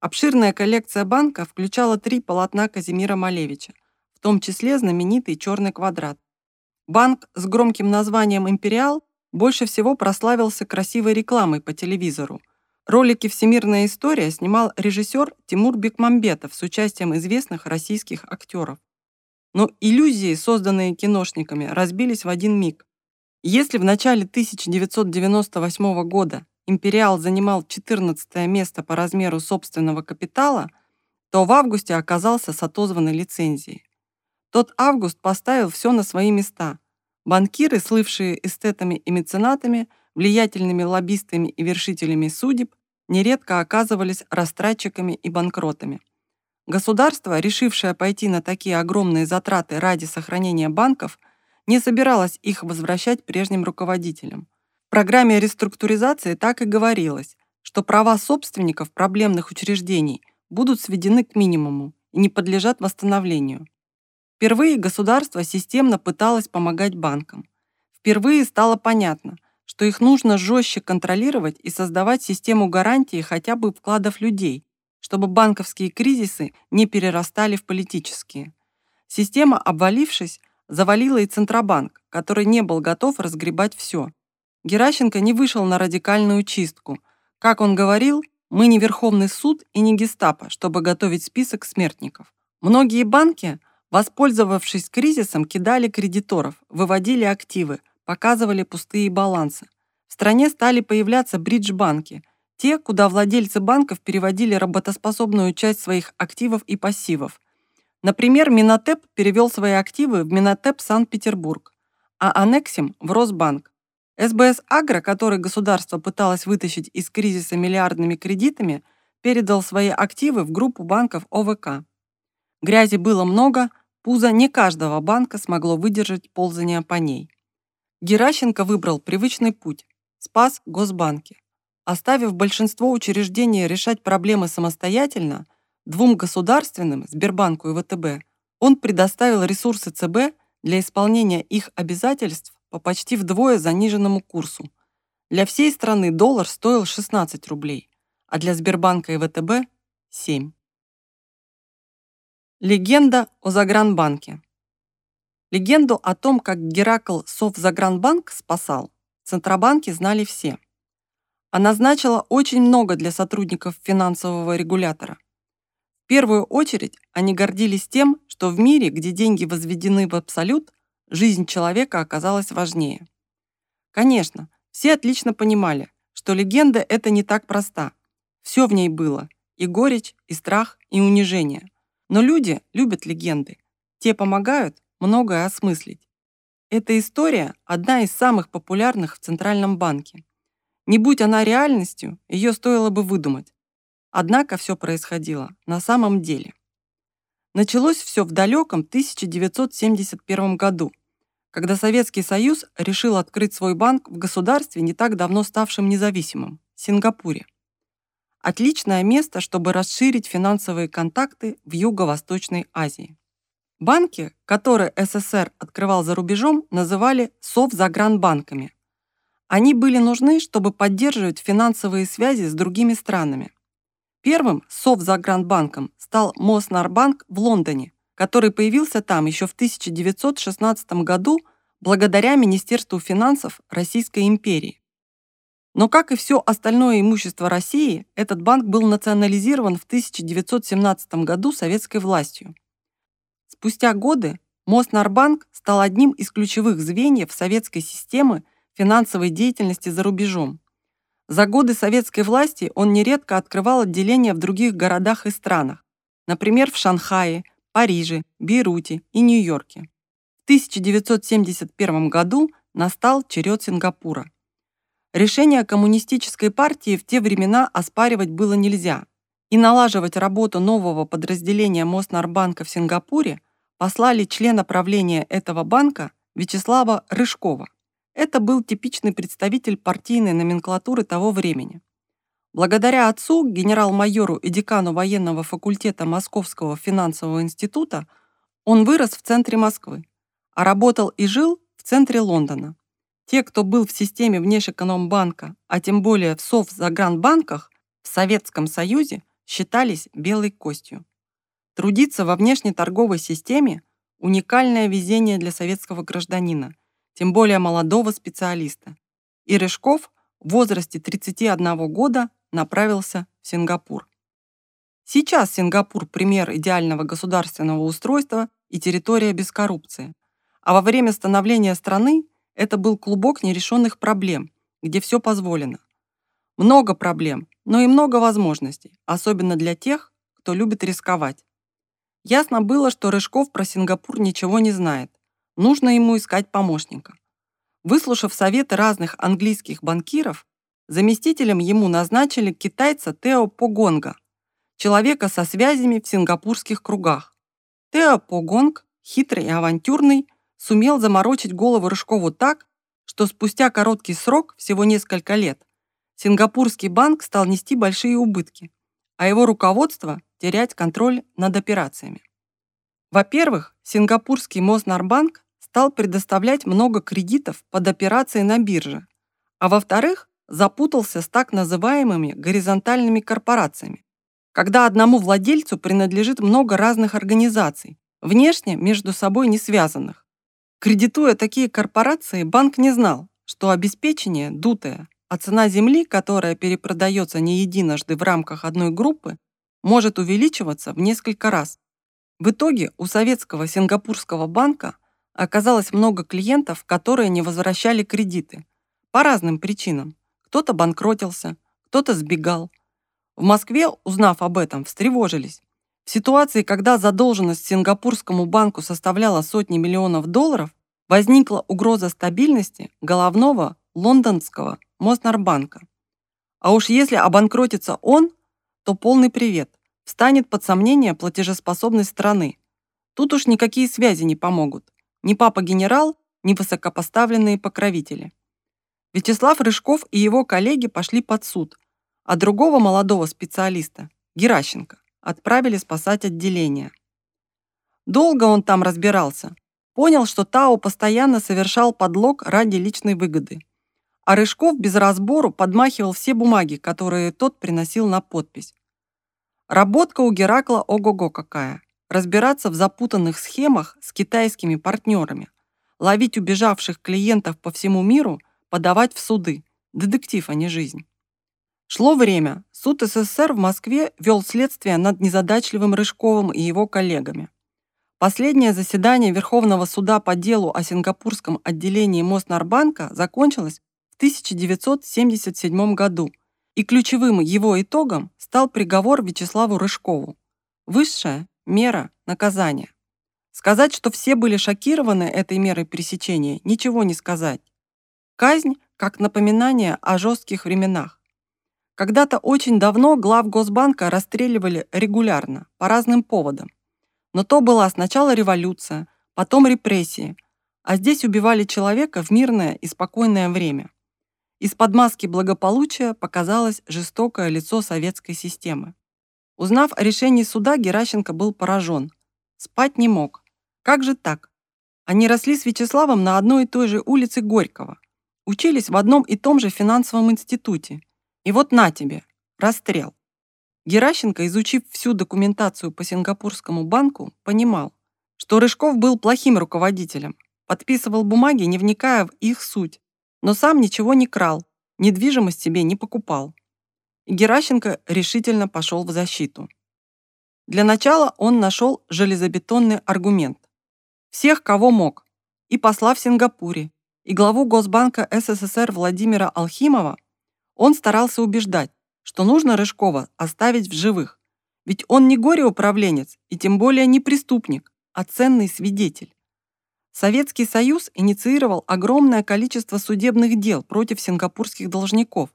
Speaker 1: Обширная коллекция банка включала три полотна Казимира Малевича, в том числе знаменитый «Черный квадрат». Банк с громким названием «Империал» больше всего прославился красивой рекламой по телевизору. Ролики «Всемирная история» снимал режиссер Тимур Бекмамбетов с участием известных российских актеров. Но иллюзии, созданные киношниками, разбились в один миг. Если в начале 1998 года «Империал» занимал 14 место по размеру собственного капитала, то в августе оказался с отозванной лицензией. Тот август поставил все на свои места – Банкиры, слывшие эстетами и меценатами, влиятельными лоббистами и вершителями судеб, нередко оказывались растратчиками и банкротами. Государство, решившее пойти на такие огромные затраты ради сохранения банков, не собиралось их возвращать прежним руководителям. В программе реструктуризации так и говорилось, что права собственников проблемных учреждений будут сведены к минимуму и не подлежат восстановлению. Впервые государство системно пыталось помогать банкам. Впервые стало понятно, что их нужно жестче контролировать и создавать систему гарантии хотя бы вкладов людей, чтобы банковские кризисы не перерастали в политические. Система, обвалившись, завалила и Центробанк, который не был готов разгребать все. Геращенко не вышел на радикальную чистку. Как он говорил, Мы не Верховный суд и не гестапо, чтобы готовить список смертников. Многие банки, воспользовавшись кризисом, кидали кредиторов, выводили активы, показывали пустые балансы. В стране стали появляться бридж-банки, те, куда владельцы банков переводили работоспособную часть своих активов и пассивов. Например, Минотеп перевел свои активы в Минотеп Санкт-Петербург, а Анексим – в Росбанк. СБС Агро, который государство пыталось вытащить из кризиса миллиардными кредитами, передал свои активы в группу банков ОВК. Грязи было много, пузо не каждого банка смогло выдержать ползание по ней. Геращенко выбрал привычный путь – спас госбанки. Оставив большинство учреждений решать проблемы самостоятельно, двум государственным, Сбербанку и ВТБ, он предоставил ресурсы ЦБ для исполнения их обязательств по почти вдвое заниженному курсу. Для всей страны доллар стоил 16 рублей, а для Сбербанка и ВТБ – 7. Легенда о Загранбанке. Легенду о том, как Геракл Совзагранбанк спасал, Центробанке знали все. Она значила очень много для сотрудников финансового регулятора. В первую очередь они гордились тем, что в мире, где деньги возведены в абсолют, жизнь человека оказалась важнее. Конечно, все отлично понимали, что легенда это не так проста. Все в ней было – и горечь, и страх, и унижение. Но люди любят легенды. Те помогают многое осмыслить. Эта история – одна из самых популярных в Центральном банке. Не будь она реальностью, ее стоило бы выдумать. Однако все происходило на самом деле. Началось все в далеком 1971 году, когда Советский Союз решил открыть свой банк в государстве, не так давно ставшем независимым – Сингапуре. Отличное место, чтобы расширить финансовые контакты в Юго-Восточной Азии. Банки, которые СССР открывал за рубежом, называли совзагранбанками. Они были нужны, чтобы поддерживать финансовые связи с другими странами. Первым совзагранбанком стал Моснарбанк в Лондоне, который появился там еще в 1916 году благодаря Министерству финансов Российской империи. Но, как и все остальное имущество России, этот банк был национализирован в 1917 году советской властью. Спустя годы Моснарбанк стал одним из ключевых звеньев советской системы финансовой деятельности за рубежом. За годы советской власти он нередко открывал отделения в других городах и странах, например, в Шанхае, Париже, Бейруте и Нью-Йорке. В 1971 году настал черед Сингапура. Решение коммунистической партии в те времена оспаривать было нельзя, и налаживать работу нового подразделения Моснарбанка в Сингапуре послали члена правления этого банка Вячеслава Рыжкова. Это был типичный представитель партийной номенклатуры того времени. Благодаря отцу, генерал-майору и декану военного факультета Московского финансового института, он вырос в центре Москвы, а работал и жил в центре Лондона. Те, кто был в системе Внешэкономбанка, а тем более в Совзагранбанках, в Советском Союзе считались белой костью. Трудиться во внешней торговой системе – уникальное везение для советского гражданина – тем более молодого специалиста. И Рыжков в возрасте 31 года направился в Сингапур. Сейчас Сингапур – пример идеального государственного устройства и территория без коррупции. А во время становления страны это был клубок нерешенных проблем, где все позволено. Много проблем, но и много возможностей, особенно для тех, кто любит рисковать. Ясно было, что Рыжков про Сингапур ничего не знает, Нужно ему искать помощника. Выслушав советы разных английских банкиров, заместителем ему назначили китайца Тео Погонга, человека со связями в сингапурских кругах. Тео Погонг, хитрый и авантюрный, сумел заморочить голову Рыжкову так, что спустя короткий срок, всего несколько лет, Сингапурский банк стал нести большие убытки, а его руководство терять контроль над операциями. Во-первых, Сингапурский Моснарбанк стал предоставлять много кредитов под операции на бирже, а во-вторых, запутался с так называемыми горизонтальными корпорациями, когда одному владельцу принадлежит много разных организаций, внешне между собой не связанных. Кредитуя такие корпорации, банк не знал, что обеспечение дутое, а цена земли, которая перепродается не единожды в рамках одной группы, может увеличиваться в несколько раз. В итоге у советского сингапурского банка оказалось много клиентов, которые не возвращали кредиты. По разным причинам. Кто-то банкротился, кто-то сбегал. В Москве, узнав об этом, встревожились. В ситуации, когда задолженность Сингапурскому банку составляла сотни миллионов долларов, возникла угроза стабильности головного лондонского Моснарбанка. А уж если обанкротится он, то полный привет. Встанет под сомнение платежеспособность страны. Тут уж никакие связи не помогут. Ни папа-генерал, ни высокопоставленные покровители. Вячеслав Рыжков и его коллеги пошли под суд, а другого молодого специалиста, Геращенко, отправили спасать отделение. Долго он там разбирался. Понял, что Тао постоянно совершал подлог ради личной выгоды. А Рыжков без разбору подмахивал все бумаги, которые тот приносил на подпись. Работка у Геракла ого-го какая. Разбираться в запутанных схемах с китайскими партнерами, ловить убежавших клиентов по всему миру, подавать в суды. Детектив, а не жизнь. Шло время. Суд СССР в Москве вел следствие над незадачливым Рыжковым и его коллегами. Последнее заседание Верховного суда по делу о сингапурском отделении Моснарбанка закончилось 1977 году – и ключевым его итогом стал приговор Вячеславу Рыжкову. Высшая мера наказания. Сказать, что все были шокированы этой мерой пресечения, ничего не сказать. Казнь как напоминание о жестких временах. Когда-то очень давно глав Госбанка расстреливали регулярно, по разным поводам. Но то была сначала революция, потом репрессии, а здесь убивали человека в мирное и спокойное время. Из-под маски благополучия показалось жестокое лицо советской системы. Узнав о решении суда, Геращенко был поражен. Спать не мог. Как же так? Они росли с Вячеславом на одной и той же улице Горького. Учились в одном и том же финансовом институте. И вот на тебе, расстрел. Геращенко, изучив всю документацию по Сингапурскому банку, понимал, что Рыжков был плохим руководителем, подписывал бумаги, не вникая в их суть, но сам ничего не крал, недвижимость себе не покупал. И Геращенко решительно пошел в защиту. Для начала он нашел железобетонный аргумент. Всех, кого мог, и посла в Сингапуре, и главу Госбанка СССР Владимира Алхимова, он старался убеждать, что нужно Рыжкова оставить в живых, ведь он не горе-управленец и тем более не преступник, а ценный свидетель. Советский Союз инициировал огромное количество судебных дел против сингапурских должников.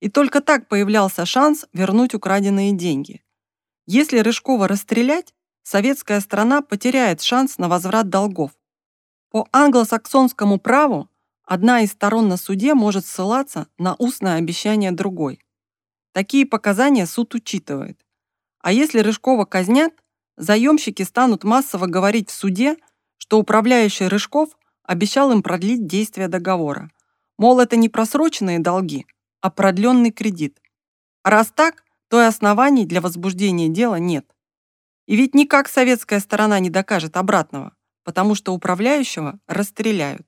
Speaker 1: И только так появлялся шанс вернуть украденные деньги. Если Рыжкова расстрелять, советская страна потеряет шанс на возврат долгов. По англосаксонскому праву одна из сторон на суде может ссылаться на устное обещание другой. Такие показания суд учитывает. А если Рыжкова казнят, заемщики станут массово говорить в суде, что управляющий Рыжков обещал им продлить действие договора. Мол, это не просроченные долги, а продленный кредит. Раз так, то и оснований для возбуждения дела нет. И ведь никак советская сторона не докажет обратного, потому что управляющего расстреляют.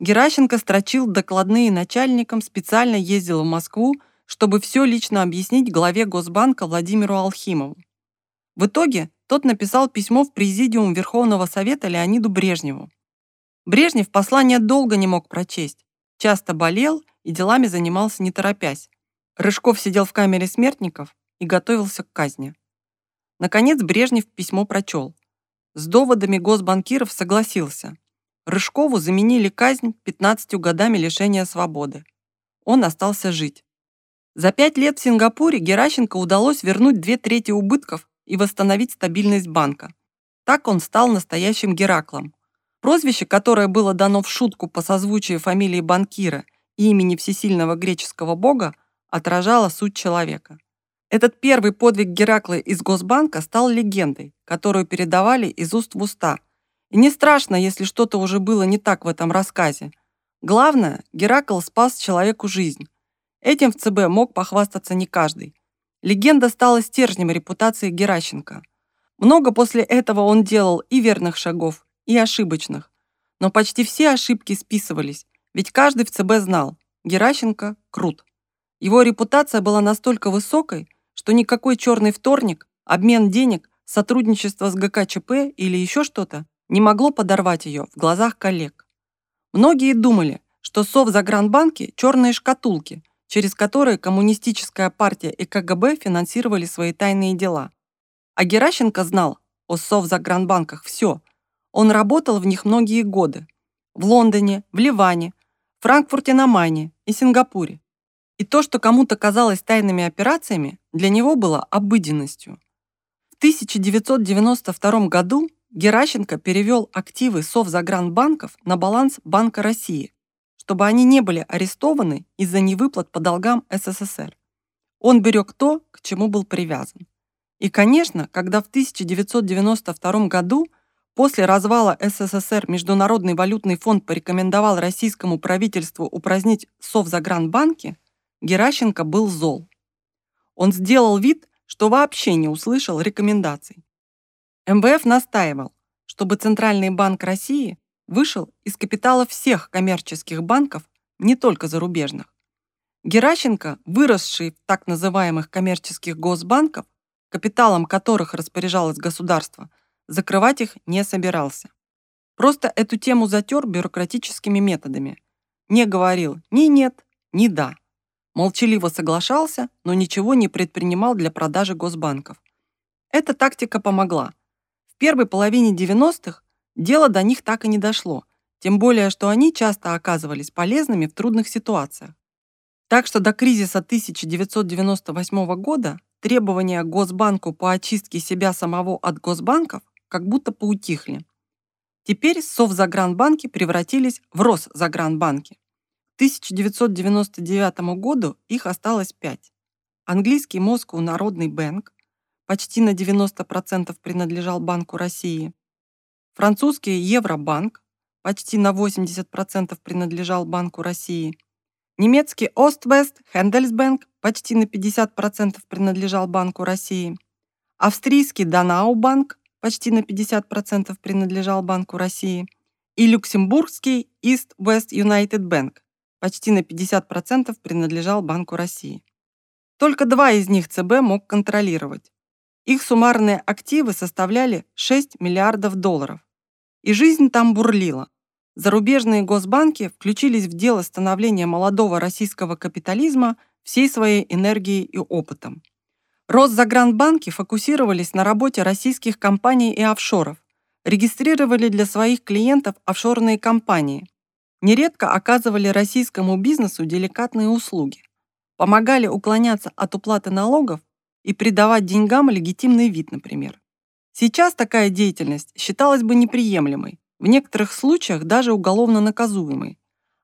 Speaker 1: Геращенко строчил докладные начальникам, специально ездил в Москву, чтобы все лично объяснить главе Госбанка Владимиру Алхимову. В итоге тот написал письмо в Президиум Верховного Совета Леониду Брежневу. Брежнев послание долго не мог прочесть, часто болел и делами занимался не торопясь. Рыжков сидел в камере смертников и готовился к казни. Наконец Брежнев письмо прочел. С доводами госбанкиров согласился. Рыжкову заменили казнь 15 годами лишения свободы. Он остался жить. За пять лет в Сингапуре Геращенко удалось вернуть две трети убытков и восстановить стабильность банка. Так он стал настоящим Гераклом. Прозвище, которое было дано в шутку по созвучию фамилии банкира и имени всесильного греческого бога, отражало суть человека. Этот первый подвиг Геракла из Госбанка стал легендой, которую передавали из уст в уста. И не страшно, если что-то уже было не так в этом рассказе. Главное, Геракл спас человеку жизнь. Этим в ЦБ мог похвастаться не каждый. Легенда стала стержнем репутации Геращенко. Много после этого он делал и верных шагов, и ошибочных. Но почти все ошибки списывались, ведь каждый в ЦБ знал, Геращенко – крут. Его репутация была настолько высокой, что никакой черный вторник, обмен денег, сотрудничество с ГКЧП или еще что-то не могло подорвать ее в глазах коллег. Многие думали, что Совзагранбанки – черные шкатулки, через которые коммунистическая партия и КГБ финансировали свои тайные дела. А Геращенко знал о Совзагранбанках все. Он работал в них многие годы. В Лондоне, в Ливане, Франкфурте на Майне и Сингапуре. И то, что кому-то казалось тайными операциями, для него было обыденностью. В 1992 году Геращенко перевел активы Совзагранбанков на баланс Банка России, чтобы они не были арестованы из-за невыплат по долгам СССР. Он берег то, к чему был привязан. И, конечно, когда в 1992 году после развала СССР Международный валютный фонд порекомендовал российскому правительству упразднить Совзагранбанки, Геращенко был зол. Он сделал вид, что вообще не услышал рекомендаций. МВФ настаивал, чтобы Центральный банк России вышел из капитала всех коммерческих банков, не только зарубежных. Геращенко, выросший в так называемых коммерческих госбанков, капиталом которых распоряжалось государство, закрывать их не собирался. Просто эту тему затер бюрократическими методами. Не говорил ни нет, ни да. Молчаливо соглашался, но ничего не предпринимал для продажи госбанков. Эта тактика помогла – в первой половине 90-х дело до них так и не дошло, тем более, что они часто оказывались полезными в трудных ситуациях. Так что до кризиса 1998 года требования Госбанку по очистке себя самого от госбанков как будто поутихли. Теперь Совзагранбанки превратились в Росзагранбанки. К 1999 году их осталось пять. Английский Moscow Народный Бэнк, почти на 90% принадлежал Банку России. Французский Евробанк почти на 80% принадлежал Банку России. Немецкий Ост-Вест Хендельсбанк почти на 50% принадлежал Банку России. Австрийский Данаубанк почти на 50% принадлежал Банку России. И люксембургский East West United Bank почти на 50% принадлежал Банку России. Только два из них ЦБ мог контролировать. Их суммарные активы составляли 6 миллиардов долларов. И жизнь там бурлила. Зарубежные госбанки включились в дело становления молодого российского капитализма всей своей энергией и опытом. Росзагранбанки фокусировались на работе российских компаний и офшоров, регистрировали для своих клиентов офшорные компании, нередко оказывали российскому бизнесу деликатные услуги, помогали уклоняться от уплаты налогов и придавать деньгам легитимный вид, например. Сейчас такая деятельность считалась бы неприемлемой, в некоторых случаях даже уголовно наказуемой.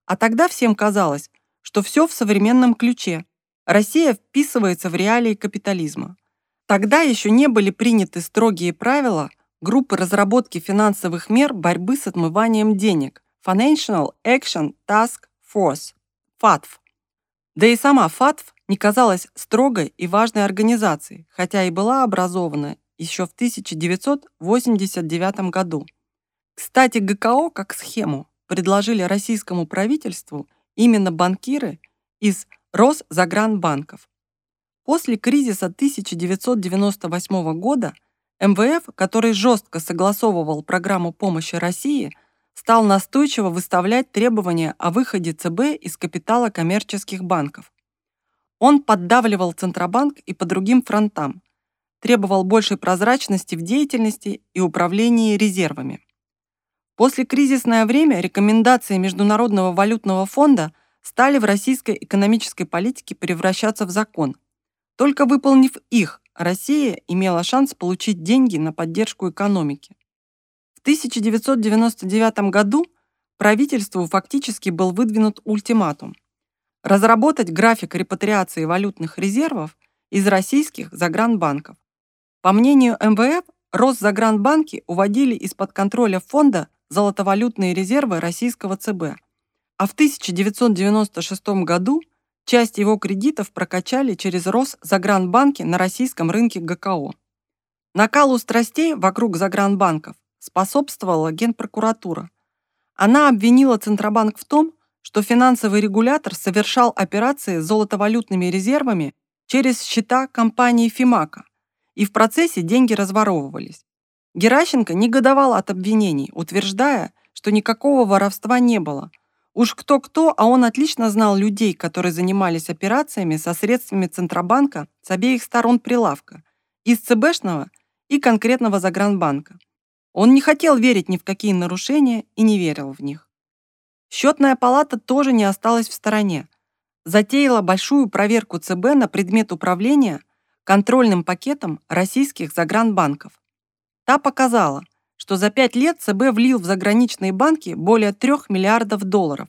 Speaker 1: А тогда всем казалось, что все в современном ключе. Россия вписывается в реалии капитализма. Тогда еще не были приняты строгие правила группы разработки финансовых мер борьбы с отмыванием денег Financial Action Task Force, FATF. Да и сама ФАТФ не казалась строгой и важной организацией, хотя и была образована еще в 1989 году. Кстати, ГКО как схему предложили российскому правительству именно банкиры из Росзагранбанков. После кризиса 1998 года МВФ, который жестко согласовывал программу помощи России, стал настойчиво выставлять требования о выходе ЦБ из капитала коммерческих банков. Он поддавливал Центробанк и по другим фронтам, требовал большей прозрачности в деятельности и управлении резервами. После кризисное время рекомендации Международного валютного фонда стали в российской экономической политике превращаться в закон. Только выполнив их, Россия имела шанс получить деньги на поддержку экономики. В 1999 году правительству фактически был выдвинут ультиматум разработать график репатриации валютных резервов из российских загранбанков. По мнению МВФ, Росзагранбанки уводили из-под контроля фонда золотовалютные резервы российского ЦБ, а в 1996 году часть его кредитов прокачали через Росзагранбанки на российском рынке ГКО. Накалу страстей вокруг загранбанков способствовала Генпрокуратура. Она обвинила Центробанк в том, что финансовый регулятор совершал операции с золотовалютными резервами через счета компании «Фимака», и в процессе деньги разворовывались. Геращенко негодовал от обвинений, утверждая, что никакого воровства не было. Уж кто-кто, а он отлично знал людей, которые занимались операциями со средствами Центробанка с обеих сторон прилавка, из ЦБшного и конкретного Загранбанка. Он не хотел верить ни в какие нарушения и не верил в них. Счетная палата тоже не осталась в стороне. Затеяла большую проверку ЦБ на предмет управления контрольным пакетом российских загранбанков. Та показала, что за пять лет ЦБ влил в заграничные банки более 3 миллиардов долларов.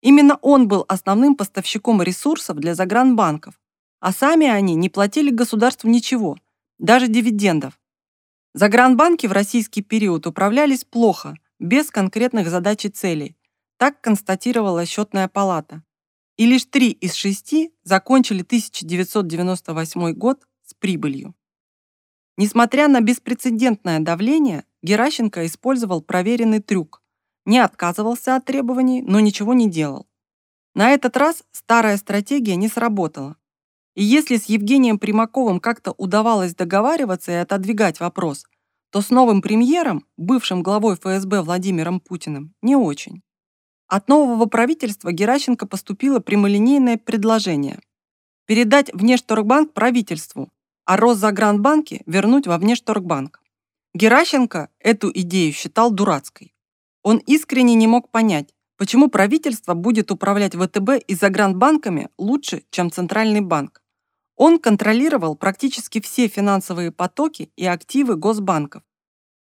Speaker 1: Именно он был основным поставщиком ресурсов для загранбанков, а сами они не платили государству ничего, даже дивидендов. Загранбанки в российский период управлялись плохо, без конкретных задач и целей. Так констатировала счетная палата. И лишь три из шести закончили 1998 год с прибылью. Несмотря на беспрецедентное давление, Геращенко использовал проверенный трюк. Не отказывался от требований, но ничего не делал. На этот раз старая стратегия не сработала. И если с Евгением Примаковым как-то удавалось договариваться и отодвигать вопрос, то с новым премьером, бывшим главой ФСБ Владимиром Путиным, не очень. От нового правительства Геращенко поступило прямолинейное предложение передать Внешторгбанк правительству, а Росзагранбанки вернуть во Внешторгбанк. Геращенко эту идею считал дурацкой. Он искренне не мог понять, почему правительство будет управлять ВТБ и загранбанками лучше, чем Центральный банк. Он контролировал практически все финансовые потоки и активы госбанков.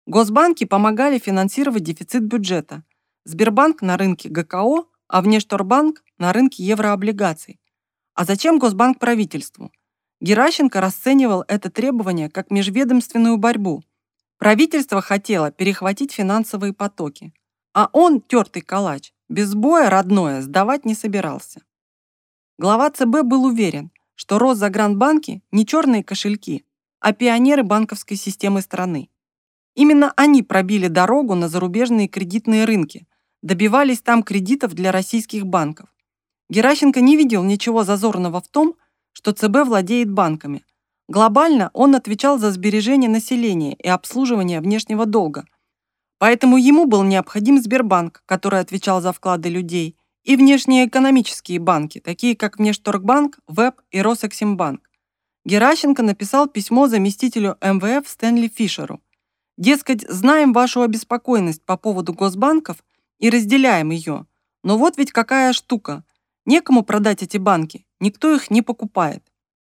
Speaker 1: Госбанки помогали финансировать дефицит бюджета. Сбербанк на рынке ГКО, а Внешторбанк на рынке еврооблигаций. А зачем Госбанк правительству? Геращенко расценивал это требование как межведомственную борьбу. Правительство хотело перехватить финансовые потоки. А он, тертый калач, без боя родное сдавать не собирался. Глава ЦБ был уверен, что Росзагранбанки не черные кошельки, а пионеры банковской системы страны. Именно они пробили дорогу на зарубежные кредитные рынки, добивались там кредитов для российских банков. Геращенко не видел ничего зазорного в том, что ЦБ владеет банками. Глобально он отвечал за сбережение населения и обслуживание внешнего долга. Поэтому ему был необходим Сбербанк, который отвечал за вклады людей, и внешнеэкономические банки, такие как Внешторгбанк, ВЭБ и Росэксимбанк. Геращенко написал письмо заместителю МВФ Стэнли Фишеру. Дескать, знаем вашу обеспокоенность по поводу госбанков и разделяем ее. Но вот ведь какая штука. Некому продать эти банки, никто их не покупает.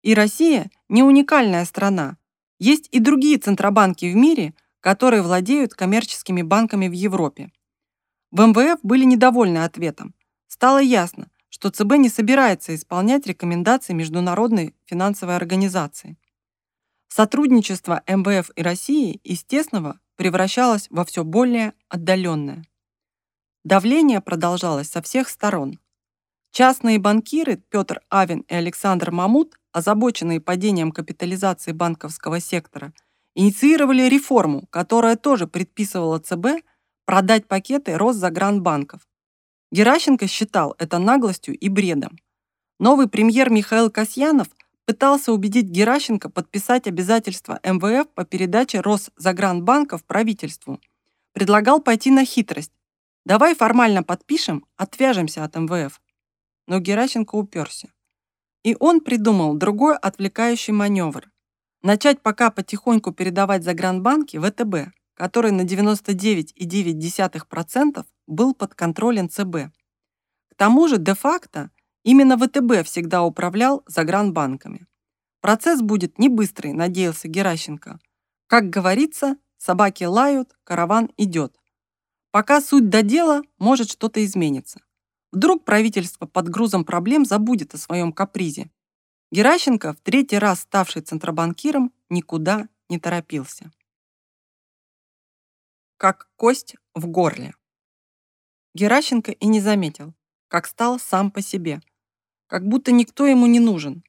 Speaker 1: И Россия не уникальная страна. Есть и другие центробанки в мире, которые владеют коммерческими банками в Европе. В МВФ были недовольны ответом. Стало ясно, что ЦБ не собирается исполнять рекомендации Международной финансовой организации. Сотрудничество МВФ и России из тесного превращалось во все более отдаленное. Давление продолжалось со всех сторон. Частные банкиры Петр Авин и Александр Мамут, озабоченные падением капитализации банковского сектора, инициировали реформу, которая тоже предписывала ЦБ продать пакеты Росзагранбанков, Геращенко считал это наглостью и бредом. Новый премьер Михаил Касьянов пытался убедить Геращенко подписать обязательства МВФ по передаче Росзагранбанков правительству. Предлагал пойти на хитрость. Давай формально подпишем, отвяжемся от МВФ. Но Геращенко уперся. И он придумал другой отвлекающий маневр. Начать пока потихоньку передавать загранбанки ВТБ, который на 99,9% был под контролем ЦБ. К тому же, де-факто, именно ВТБ всегда управлял загранбанками. Процесс будет не быстрый, надеялся Геращенко. Как говорится, собаки лают, караван идет. Пока суть до дела, может что-то изменится. Вдруг правительство под грузом проблем забудет о своем капризе. Геращенко, в третий раз ставший центробанкиром, никуда не торопился. Как кость в горле. Геращенко и не заметил, как стал сам по себе, как будто никто ему не нужен.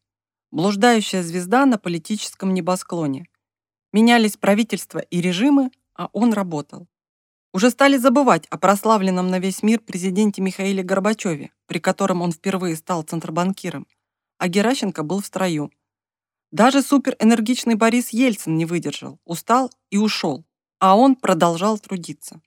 Speaker 1: Блуждающая звезда на политическом небосклоне. Менялись правительства и режимы, а он работал. Уже стали забывать о прославленном на весь мир президенте Михаиле Горбачеве, при котором он впервые стал центробанкиром, а Геращенко был в строю. Даже суперэнергичный Борис Ельцин не выдержал, устал и ушел, а он продолжал трудиться.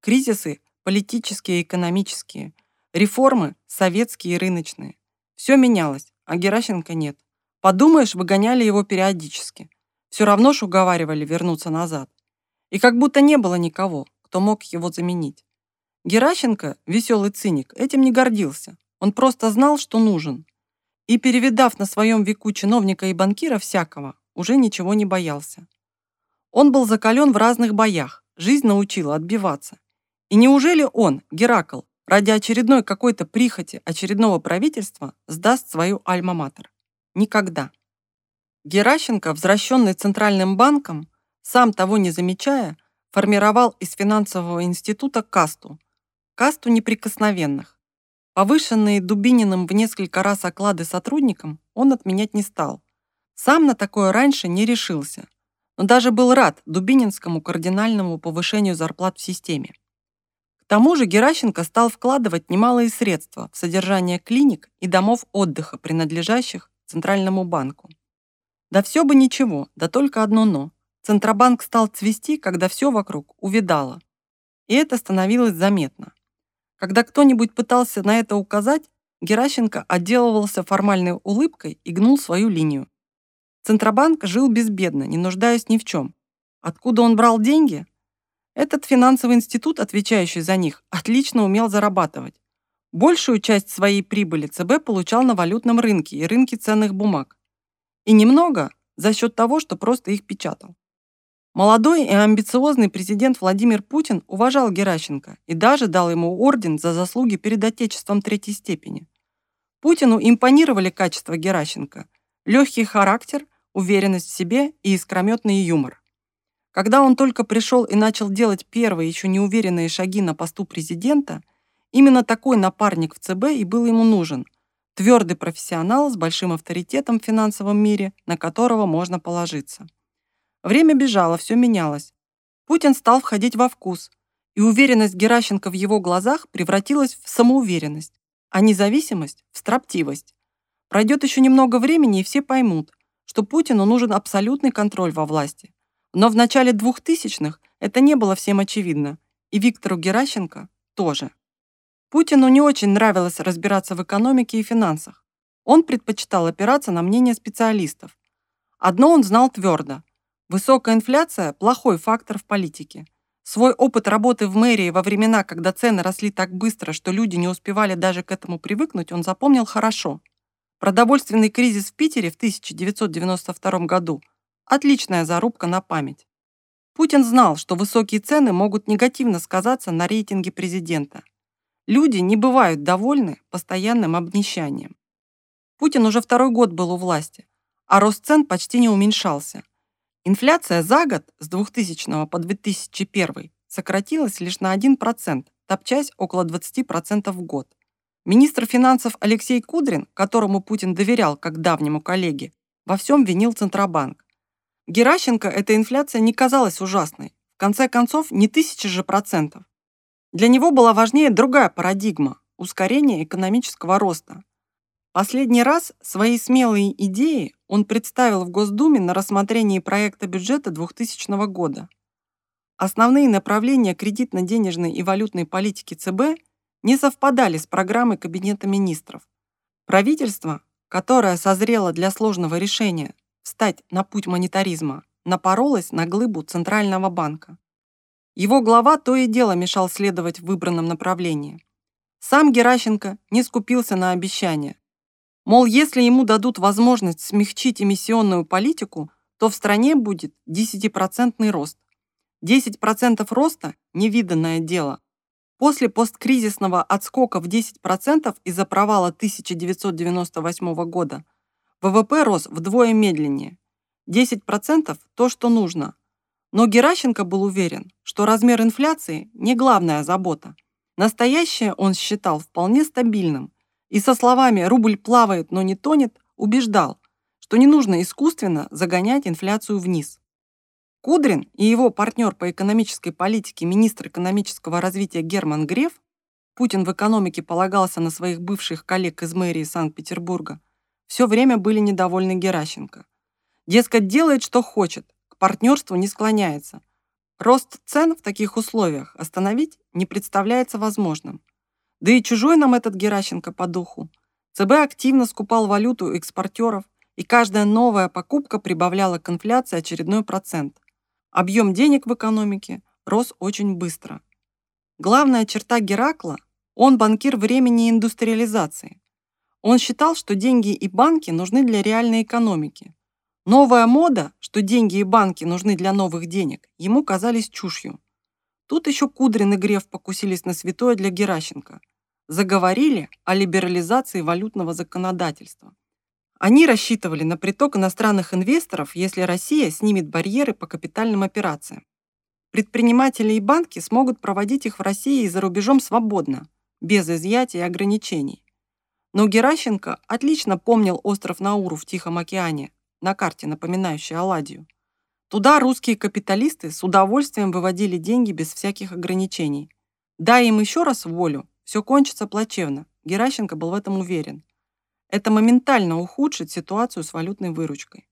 Speaker 1: Кризисы политические и экономические, реформы советские и рыночные. Все менялось, а Геращенко нет. Подумаешь, выгоняли его периодически. Все равно ж уговаривали вернуться назад. И как будто не было никого, кто мог его заменить. Геращенко, веселый циник, этим не гордился. Он просто знал, что нужен. И, перевидав на своем веку чиновника и банкира всякого, уже ничего не боялся. Он был закален в разных боях, жизнь научила отбиваться. И неужели он, Геракл, ради очередной какой-то прихоти очередного правительства сдаст свою альма-матер? Никогда. Геращенко, возвращенный Центральным банком, сам того не замечая, формировал из финансового института касту, касту неприкосновенных. Повышенные Дубининым в несколько раз оклады сотрудникам он отменять не стал. Сам на такое раньше не решился, но даже был рад Дубининскому кардинальному повышению зарплат в системе. Тому же Геращенко стал вкладывать немалые средства в содержание клиник и домов отдыха, принадлежащих Центральному банку. Да все бы ничего, да только одно «но». Центробанк стал цвести, когда все вокруг увидало. И это становилось заметно. Когда кто-нибудь пытался на это указать, Геращенко отделывался формальной улыбкой и гнул свою линию. Центробанк жил безбедно, не нуждаясь ни в чем. Откуда он брал деньги? Этот финансовый институт, отвечающий за них, отлично умел зарабатывать. Большую часть своей прибыли ЦБ получал на валютном рынке и рынке ценных бумаг. И немного за счет того, что просто их печатал. Молодой и амбициозный президент Владимир Путин уважал Геращенко и даже дал ему орден за заслуги перед Отечеством третьей степени. Путину импонировали качества Геращенко – легкий характер, уверенность в себе и искрометный юмор. Когда он только пришел и начал делать первые еще неуверенные шаги на посту президента, именно такой напарник в ЦБ и был ему нужен – твердый профессионал с большим авторитетом в финансовом мире, на которого можно положиться. Время бежало, все менялось. Путин стал входить во вкус, и уверенность Геращенко в его глазах превратилась в самоуверенность, а независимость – в строптивость. Пройдет еще немного времени, и все поймут, что Путину нужен абсолютный контроль во власти. Но в начале 2000-х это не было всем очевидно, и Виктору Геращенко тоже. Путину не очень нравилось разбираться в экономике и финансах. Он предпочитал опираться на мнение специалистов. Одно он знал твердо Высокая инфляция – плохой фактор в политике. Свой опыт работы в мэрии во времена, когда цены росли так быстро, что люди не успевали даже к этому привыкнуть, он запомнил хорошо. Продовольственный кризис в Питере в 1992 году – отличная зарубка на память. Путин знал, что высокие цены могут негативно сказаться на рейтинге президента. Люди не бывают довольны постоянным обнищанием. Путин уже второй год был у власти, а рост цен почти не уменьшался. Инфляция за год с 2000 по 2001 сократилась лишь на 1%, топчась около 20% в год. Министр финансов Алексей Кудрин, которому Путин доверял как давнему коллеге, во всем винил Центробанк. Геращенко эта инфляция не казалась ужасной. В конце концов, не тысячи же процентов. Для него была важнее другая парадигма – ускорение экономического роста. Последний раз свои смелые идеи он представил в Госдуме на рассмотрении проекта бюджета 2000 года. Основные направления кредитно-денежной и валютной политики ЦБ не совпадали с программой Кабинета министров. Правительство, которое созрело для сложного решения встать на путь монетаризма, напоролось на глыбу Центрального банка. Его глава то и дело мешал следовать в выбранном направлении. Сам Геращенко не скупился на обещания, Мол, если ему дадут возможность смягчить эмиссионную политику, то в стране будет 10% рост. 10% роста – невиданное дело. После посткризисного отскока в 10% из-за провала 1998 года ВВП рос вдвое медленнее. 10% – то, что нужно. Но Геращенко был уверен, что размер инфляции – не главная забота. Настоящее он считал вполне стабильным – и со словами «рубль плавает, но не тонет» убеждал, что не нужно искусственно загонять инфляцию вниз. Кудрин и его партнер по экономической политике министр экономического развития Герман Греф, Путин в экономике полагался на своих бывших коллег из мэрии Санкт-Петербурга, все время были недовольны Геращенко. Дескать, делает, что хочет, к партнерству не склоняется. Рост цен в таких условиях остановить не представляется возможным. Да и чужой нам этот Геращенко по духу. ЦБ активно скупал валюту экспортеров, и каждая новая покупка прибавляла к инфляции очередной процент. Объем денег в экономике рос очень быстро. Главная черта Геракла – он банкир времени индустриализации. Он считал, что деньги и банки нужны для реальной экономики. Новая мода, что деньги и банки нужны для новых денег, ему казались чушью. Тут еще Кудрин и Греф покусились на святое для Геращенко. Заговорили о либерализации валютного законодательства. Они рассчитывали на приток иностранных инвесторов, если Россия снимет барьеры по капитальным операциям. Предприниматели и банки смогут проводить их в России и за рубежом свободно, без изъятий и ограничений. Но Геращенко отлично помнил остров Науру в Тихом океане, на карте, напоминающей Аладью. Туда русские капиталисты с удовольствием выводили деньги без всяких ограничений. Дай им еще раз волю, все кончится плачевно. Геращенко был в этом уверен. Это моментально ухудшит ситуацию с валютной выручкой.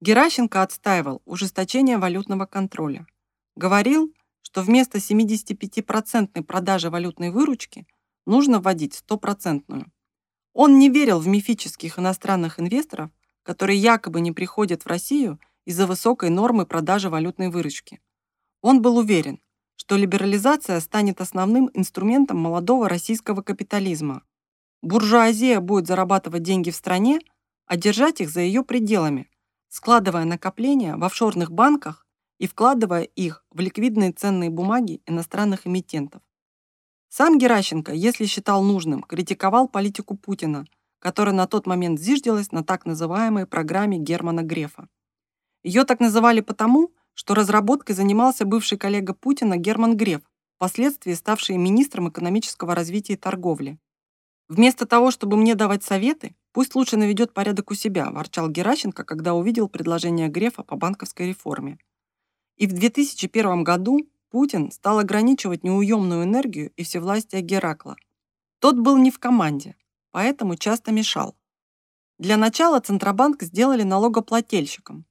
Speaker 1: Геращенко отстаивал ужесточение валютного контроля. Говорил, что вместо 75% продажи валютной выручки нужно вводить стопроцентную. Он не верил в мифических иностранных инвесторов, которые якобы не приходят в Россию из-за высокой нормы продажи валютной выручки. Он был уверен, что либерализация станет основным инструментом молодого российского капитализма. Буржуазия будет зарабатывать деньги в стране, а держать их за ее пределами, складывая накопления в офшорных банках и вкладывая их в ликвидные ценные бумаги иностранных эмитентов. Сам Геращенко, если считал нужным, критиковал политику Путина, которая на тот момент зиждилась на так называемой программе Германа Грефа. Ее так называли потому, что разработкой занимался бывший коллега Путина Герман Греф, впоследствии ставший министром экономического развития и торговли. «Вместо того, чтобы мне давать советы, пусть лучше наведет порядок у себя», ворчал Геращенко, когда увидел предложение Грефа по банковской реформе. И в 2001 году Путин стал ограничивать неуемную энергию и всевластие Геракла. Тот был не в команде, поэтому часто мешал. Для начала Центробанк сделали налогоплательщиком.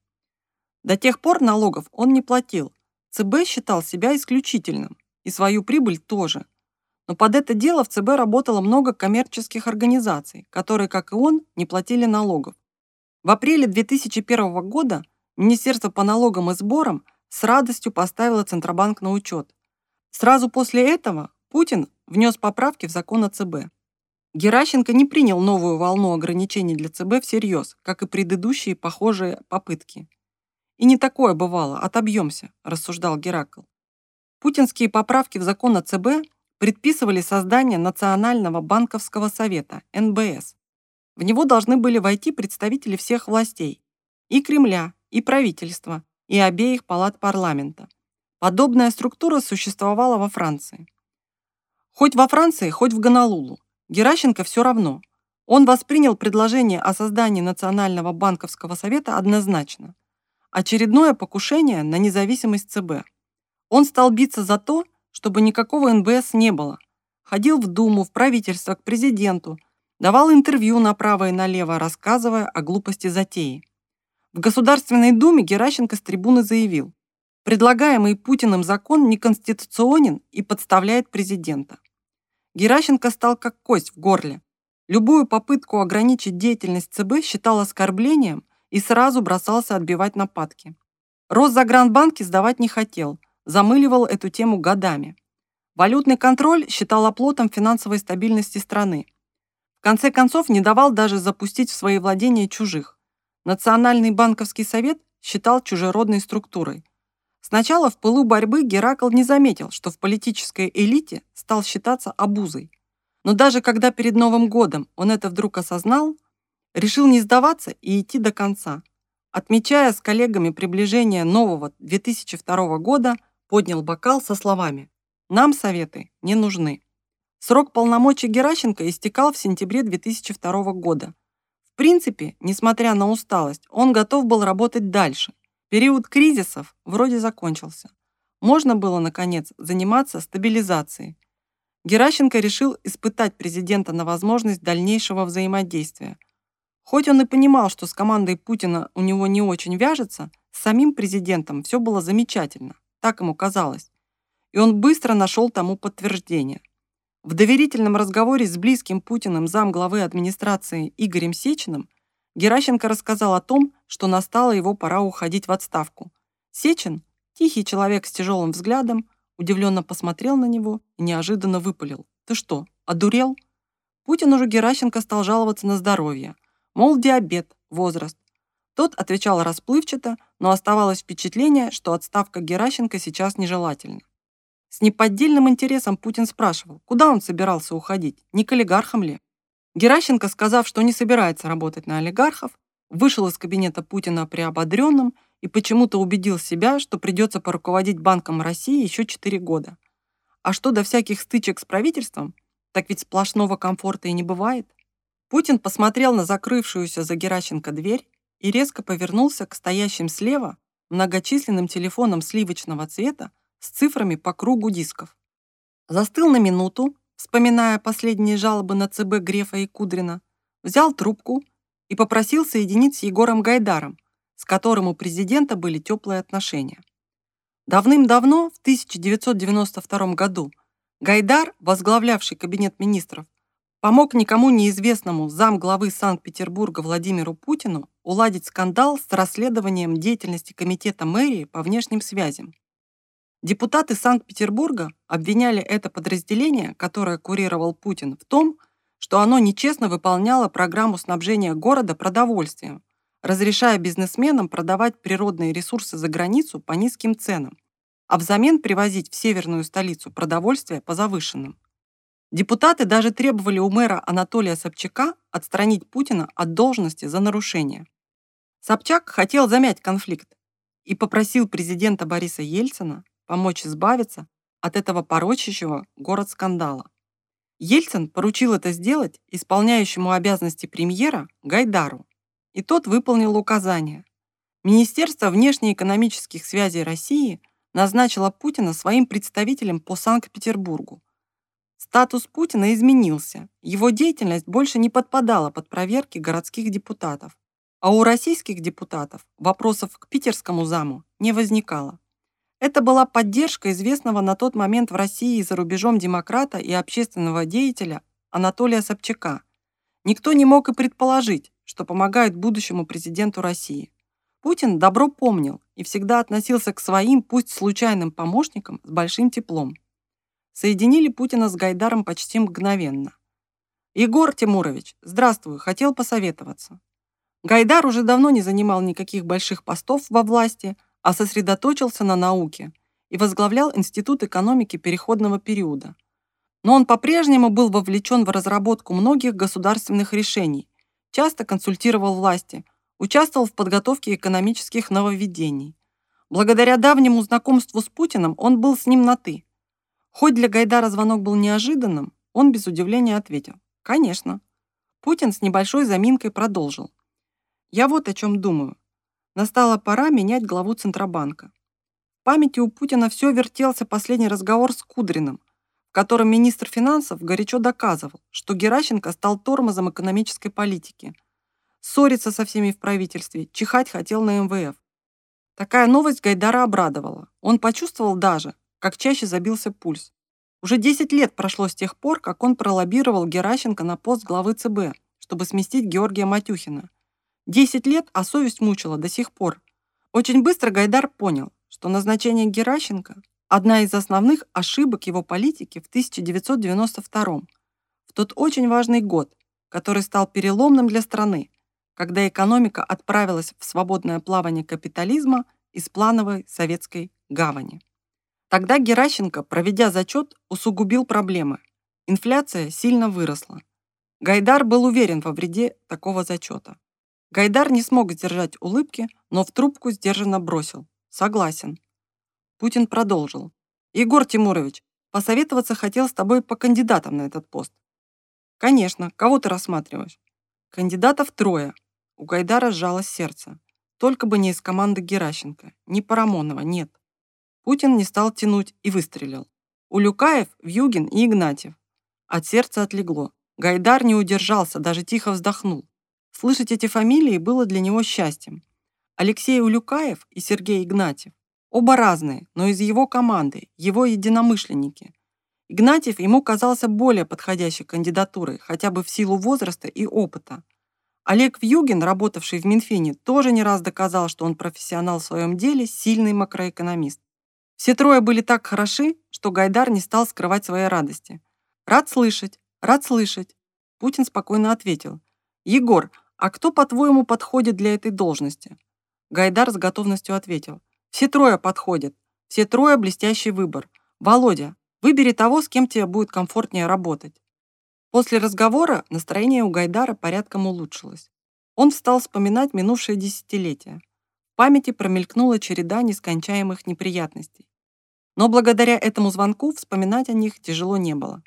Speaker 1: До тех пор налогов он не платил. ЦБ считал себя исключительным, и свою прибыль тоже. Но под это дело в ЦБ работало много коммерческих организаций, которые, как и он, не платили налогов. В апреле 2001 года Министерство по налогам и сборам с радостью поставила Центробанк на учет. Сразу после этого Путин внес поправки в закон о ЦБ. Геращенко не принял новую волну ограничений для ЦБ всерьез, как и предыдущие похожие попытки. «И не такое бывало, отобьемся», – рассуждал Геракл. Путинские поправки в закон о ЦБ предписывали создание Национального банковского совета, НБС. В него должны были войти представители всех властей – и Кремля, и правительства, и обеих палат парламента. Подобная структура существовала во Франции. Хоть во Франции, хоть в Гонолулу. Геращенко все равно. Он воспринял предложение о создании Национального банковского совета однозначно. Очередное покушение на независимость ЦБ. Он стал биться за то, чтобы никакого НБС не было. Ходил в Думу, в правительство, к президенту, давал интервью направо и налево, рассказывая о глупости затеи. В Государственной Думе Геращенко с трибуны заявил, предлагаемый Путиным закон неконституционен и подставляет президента. Геращенко стал как кость в горле. Любую попытку ограничить деятельность ЦБ считал оскорблением и сразу бросался отбивать нападки. Росзагранбанки сдавать не хотел, замыливал эту тему годами. Валютный контроль считал оплотом финансовой стабильности страны. В конце концов, не давал даже запустить в свои владения чужих. Национальный банковский совет считал чужеродной структурой. Сначала в пылу борьбы Геракл не заметил, что в политической элите стал считаться обузой. Но даже когда перед Новым годом он это вдруг осознал, решил не сдаваться и идти до конца. Отмечая с коллегами приближение нового 2002 года, поднял бокал со словами «Нам советы не нужны». Срок полномочий Геращенко истекал в сентябре 2002 года, принципе, несмотря на усталость, он готов был работать дальше, Период кризисов вроде закончился. Можно было, наконец, заниматься стабилизацией. Геращенко решил испытать президента на возможность дальнейшего взаимодействия. Хоть он и понимал, что с командой Путина у него не очень вяжется, с самим президентом все было замечательно, так ему казалось. И он быстро нашел тому подтверждение. В доверительном разговоре с близким Путиным замглавы администрации Игорем Сечиным Геращенко рассказал о том, что настала его пора уходить в отставку. Сечин, тихий человек с тяжелым взглядом, удивленно посмотрел на него и неожиданно выпалил. «Ты что, одурел?» Путин уже Геращенко стал жаловаться на здоровье. Мол, диабет, возраст. Тот отвечал расплывчато, но оставалось впечатление, что отставка Геращенко сейчас нежелательна. С неподдельным интересом Путин спрашивал, куда он собирался уходить, не к олигархам ли? Геращенко, сказав, что не собирается работать на олигархов, вышел из кабинета Путина приободренным и почему-то убедил себя, что придется поруководить Банком России еще 4 года. А что до всяких стычек с правительством, так ведь сплошного комфорта и не бывает. Путин посмотрел на закрывшуюся за Геращенко дверь и резко повернулся к стоящим слева многочисленным телефонам сливочного цвета с цифрами по кругу дисков. Застыл на минуту, вспоминая последние жалобы на ЦБ Грефа и Кудрина, взял трубку и попросил соединить с Егором Гайдаром, с которым у президента были теплые отношения. Давным-давно, в 1992 году, Гайдар, возглавлявший кабинет министров, помог никому неизвестному замглавы Санкт-Петербурга Владимиру Путину уладить скандал с расследованием деятельности Комитета мэрии по внешним связям. Депутаты Санкт-Петербурга обвиняли это подразделение, которое курировал Путин, в том, что оно нечестно выполняло программу снабжения города продовольствием, разрешая бизнесменам продавать природные ресурсы за границу по низким ценам, а взамен привозить в северную столицу продовольствие по завышенным. Депутаты даже требовали у мэра Анатолия Собчака отстранить Путина от должности за нарушение. Собчак хотел замять конфликт и попросил президента Бориса Ельцина помочь избавиться от этого порочащего город скандала. Ельцин поручил это сделать исполняющему обязанности премьера Гайдару, и тот выполнил указание. Министерство внешнеэкономических связей России назначило Путина своим представителем по Санкт-Петербургу. Статус Путина изменился, его деятельность больше не подпадала под проверки городских депутатов, а у российских депутатов вопросов к питерскому заму не возникало. Это была поддержка известного на тот момент в России и за рубежом демократа и общественного деятеля Анатолия Собчака. Никто не мог и предположить, что помогает будущему президенту России. Путин добро помнил и всегда относился к своим, пусть случайным помощникам, с большим теплом. Соединили Путина с Гайдаром почти мгновенно. «Егор Тимурович, здравствуй, хотел посоветоваться». Гайдар уже давно не занимал никаких больших постов во власти – а сосредоточился на науке и возглавлял Институт экономики переходного периода. Но он по-прежнему был вовлечен в разработку многих государственных решений, часто консультировал власти, участвовал в подготовке экономических нововведений. Благодаря давнему знакомству с Путиным он был с ним на «ты». Хоть для Гайдара звонок был неожиданным, он без удивления ответил «Конечно». Путин с небольшой заминкой продолжил. «Я вот о чем думаю. Настала пора менять главу Центробанка. В памяти у Путина все вертелся последний разговор с Кудриным, в котором министр финансов горячо доказывал, что Геращенко стал тормозом экономической политики. Ссориться со всеми в правительстве, чихать хотел на МВФ. Такая новость Гайдара обрадовала. Он почувствовал даже, как чаще забился пульс. Уже 10 лет прошло с тех пор, как он пролоббировал Геращенко на пост главы ЦБ, чтобы сместить Георгия Матюхина – Десять лет, а совесть мучила до сих пор. Очень быстро Гайдар понял, что назначение Геращенко – одна из основных ошибок его политики в 1992 в тот очень важный год, который стал переломным для страны, когда экономика отправилась в свободное плавание капитализма из плановой советской гавани. Тогда Геращенко, проведя зачет, усугубил проблемы. Инфляция сильно выросла. Гайдар был уверен во вреде такого зачета. Гайдар не смог сдержать улыбки, но в трубку сдержанно бросил. Согласен. Путин продолжил. Егор Тимурович, посоветоваться хотел с тобой по кандидатам на этот пост. Конечно, кого ты рассматриваешь? Кандидатов трое. У Гайдара сжалось сердце. только бы не из команды Геращенко, не Парамонова, нет. Путин не стал тянуть и выстрелил. Улюкаев, Вьюгин и Игнатьев. От сердца отлегло. Гайдар не удержался, даже тихо вздохнул. Слышать эти фамилии было для него счастьем. Алексей Улюкаев и Сергей Игнатьев. Оба разные, но из его команды, его единомышленники. Игнатьев ему казался более подходящей кандидатурой, хотя бы в силу возраста и опыта. Олег Вьюгин, работавший в Минфине, тоже не раз доказал, что он профессионал в своем деле, сильный макроэкономист. Все трое были так хороши, что Гайдар не стал скрывать своей радости. «Рад слышать, рад слышать», – Путин спокойно ответил. «Егор, а кто, по-твоему, подходит для этой должности?» Гайдар с готовностью ответил. Все трое подходят. Все трое блестящий выбор. Володя, выбери того, с кем тебе будет комфортнее работать. После разговора настроение у Гайдара порядком улучшилось. Он стал вспоминать минувшие десятилетия. В памяти промелькнула череда нескончаемых неприятностей. Но благодаря этому звонку вспоминать о них тяжело не было.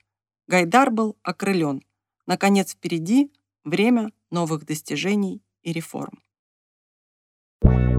Speaker 1: Гайдар был окрылен. Наконец впереди время новых достижений и реформ. Thank you.